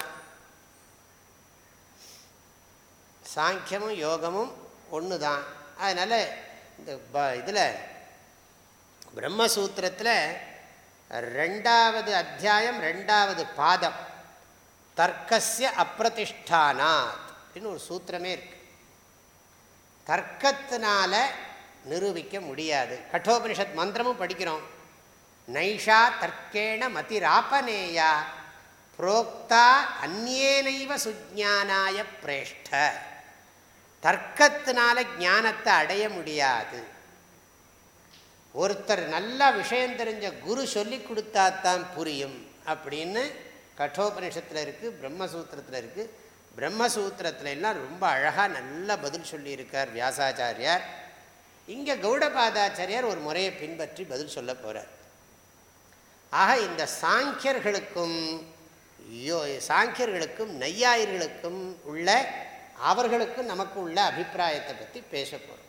சாங்கியமும் யோகமும் ஒன்று தான் அதனால் இந்த ப இதில் பிரம்மசூத்திரத்தில் ரெண்டாவது அத்தியாயம் ரெண்டாவது பாதம். தர்க்கசிய அப்பிரதிஷ்டானாத் அப்படின்னு ஒரு சூத்திரமே இருக்கு. தர்க்கத்தினால நிரூபிக்க முடியாது. கட்டோபனிஷத் மந்திரமும் படிக்கிறோம். நைஷா தர்க்கேண மதிராபனேயா புரோக்தா அந்நேனைவ சுஜானாய பிரேஷ்ட. தர்க்கத்தினால ஞானத்தை அடைய முடியாது. ஒருத்தர் நல்லா விஷயம் தெரிஞ்ச குரு சொல்லி கொடுத்தாதான் புரியும். அப்படின்னு கட்டோபனிஷத்தில் இருக்குது பிரம்மசூத்திரத்தில் இருக்குது பிரம்மசூத்திரத்துல எல்லாம் ரொம்ப அழகாக நல்ல பதில் சொல்லியிருக்கார் வியாசாச்சாரியார். இங்கே கௌடபாதாச்சாரியார் ஒரு முறையை பின்பற்றி பதில் சொல்ல போகிறார் ஆக இந்த சாங்கியர்களுக்கும் யோ சாங்கியர்களுக்கும் நையாயர்களுக்கும் உள்ள அவர்களுக்கு நமக்கு உள்ள அபிப்பிராயத்தை பற்றி பேச போகிறோம்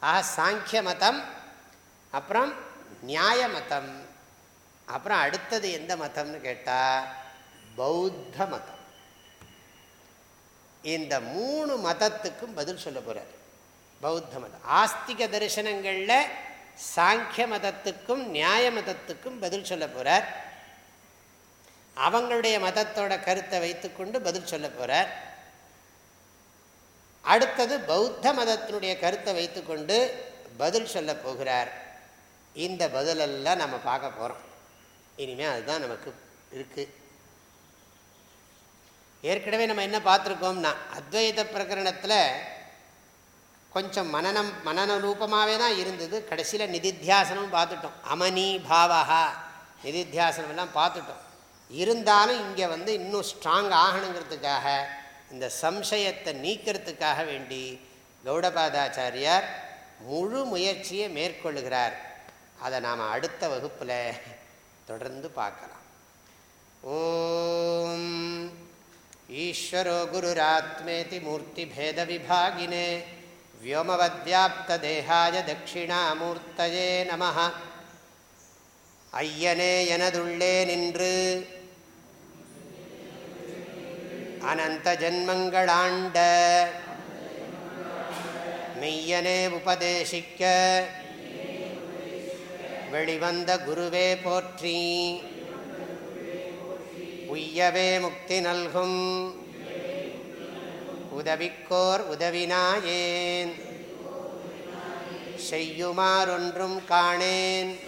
ஆக சாங்கிய மதம் அப்புறம் நியாய மதம் அப்புறம் அடுத்தது எந்த மதம்னு கேட்டால் பௌத்த மதம். இந்த மூணு மதத்துக்கும் பதில் சொல்ல போகிறார் பௌத்த மதம். ஆஸ்திக தரிசனங்களில் சாங்கிய மதத்துக்கும் நியாய மதத்துக்கும் பதில் சொல்ல போகிறார் அவங்களுடைய மதத்தோட கருத்தை வைத்துக்கொண்டு பதில் சொல்ல போகிறார் அடுத்தது பௌத்த மதத்தினுடைய கருத்தை வைத்துக்கொண்டு பதில் சொல்ல போகிறார். இந்த பதிலெல்லாம் நம்ம பார்க்க போகிறோம் இனிமேல் அதுதான் நமக்கு இருக்குது ஏற்கனவே நம்ம என்ன பார்த்துருக்கோம்னா அத்வைத பிரகரணத்தில் கொஞ்சம் மனநம் மனன ரூபமாகவே தான் இருந்தது. கடைசியில் நிதித்தியாசனம் பார்த்துட்டோம். அமனி பாவகா நிதித்தியாசனமெல்லாம் பார்த்துட்டோம். இருந்தாலும் இங்கே வந்து இன்னும் ஸ்ட்ராங் ஆகணுங்கிறதுக்காக இந்த சம்சயத்தை நீக்கிறதுக்காக வேண்டி கௌடபாதாச்சாரியார் முழு முயற்சியை மேற்கொள்கிறார் அதை நாம் அடுத்த வகுப்பில் தொடர்ந்து பார்க்கலாம். ஓம் ஈஸ்வரோ குருராத்மேதி மூர்த்தி பேத விபாகினே வியோமவத்யாப்தேகாய தட்சிணாமூர்த்தயே நம. ஐயனே எனதுள்ளே நின்று அனந்த ஜன்மங்களாண்ட. மெய்யனே உபதேசிக்க. வெளிவந்த குருவே போற்றி. உய்யவே முக்தி நல்கும். உதவிக்கோர் உதவினாயேன். செய்யுமாறொன்றும் காணேன்.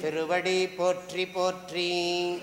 திருவடி போற்றி போற்றி.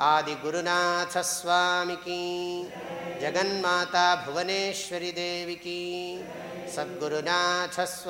आदिगुरुनाथस्वामिकी। जगन्माता भुवनेश्वरी देविकी। सद्गुरुनाथस्वामिकी।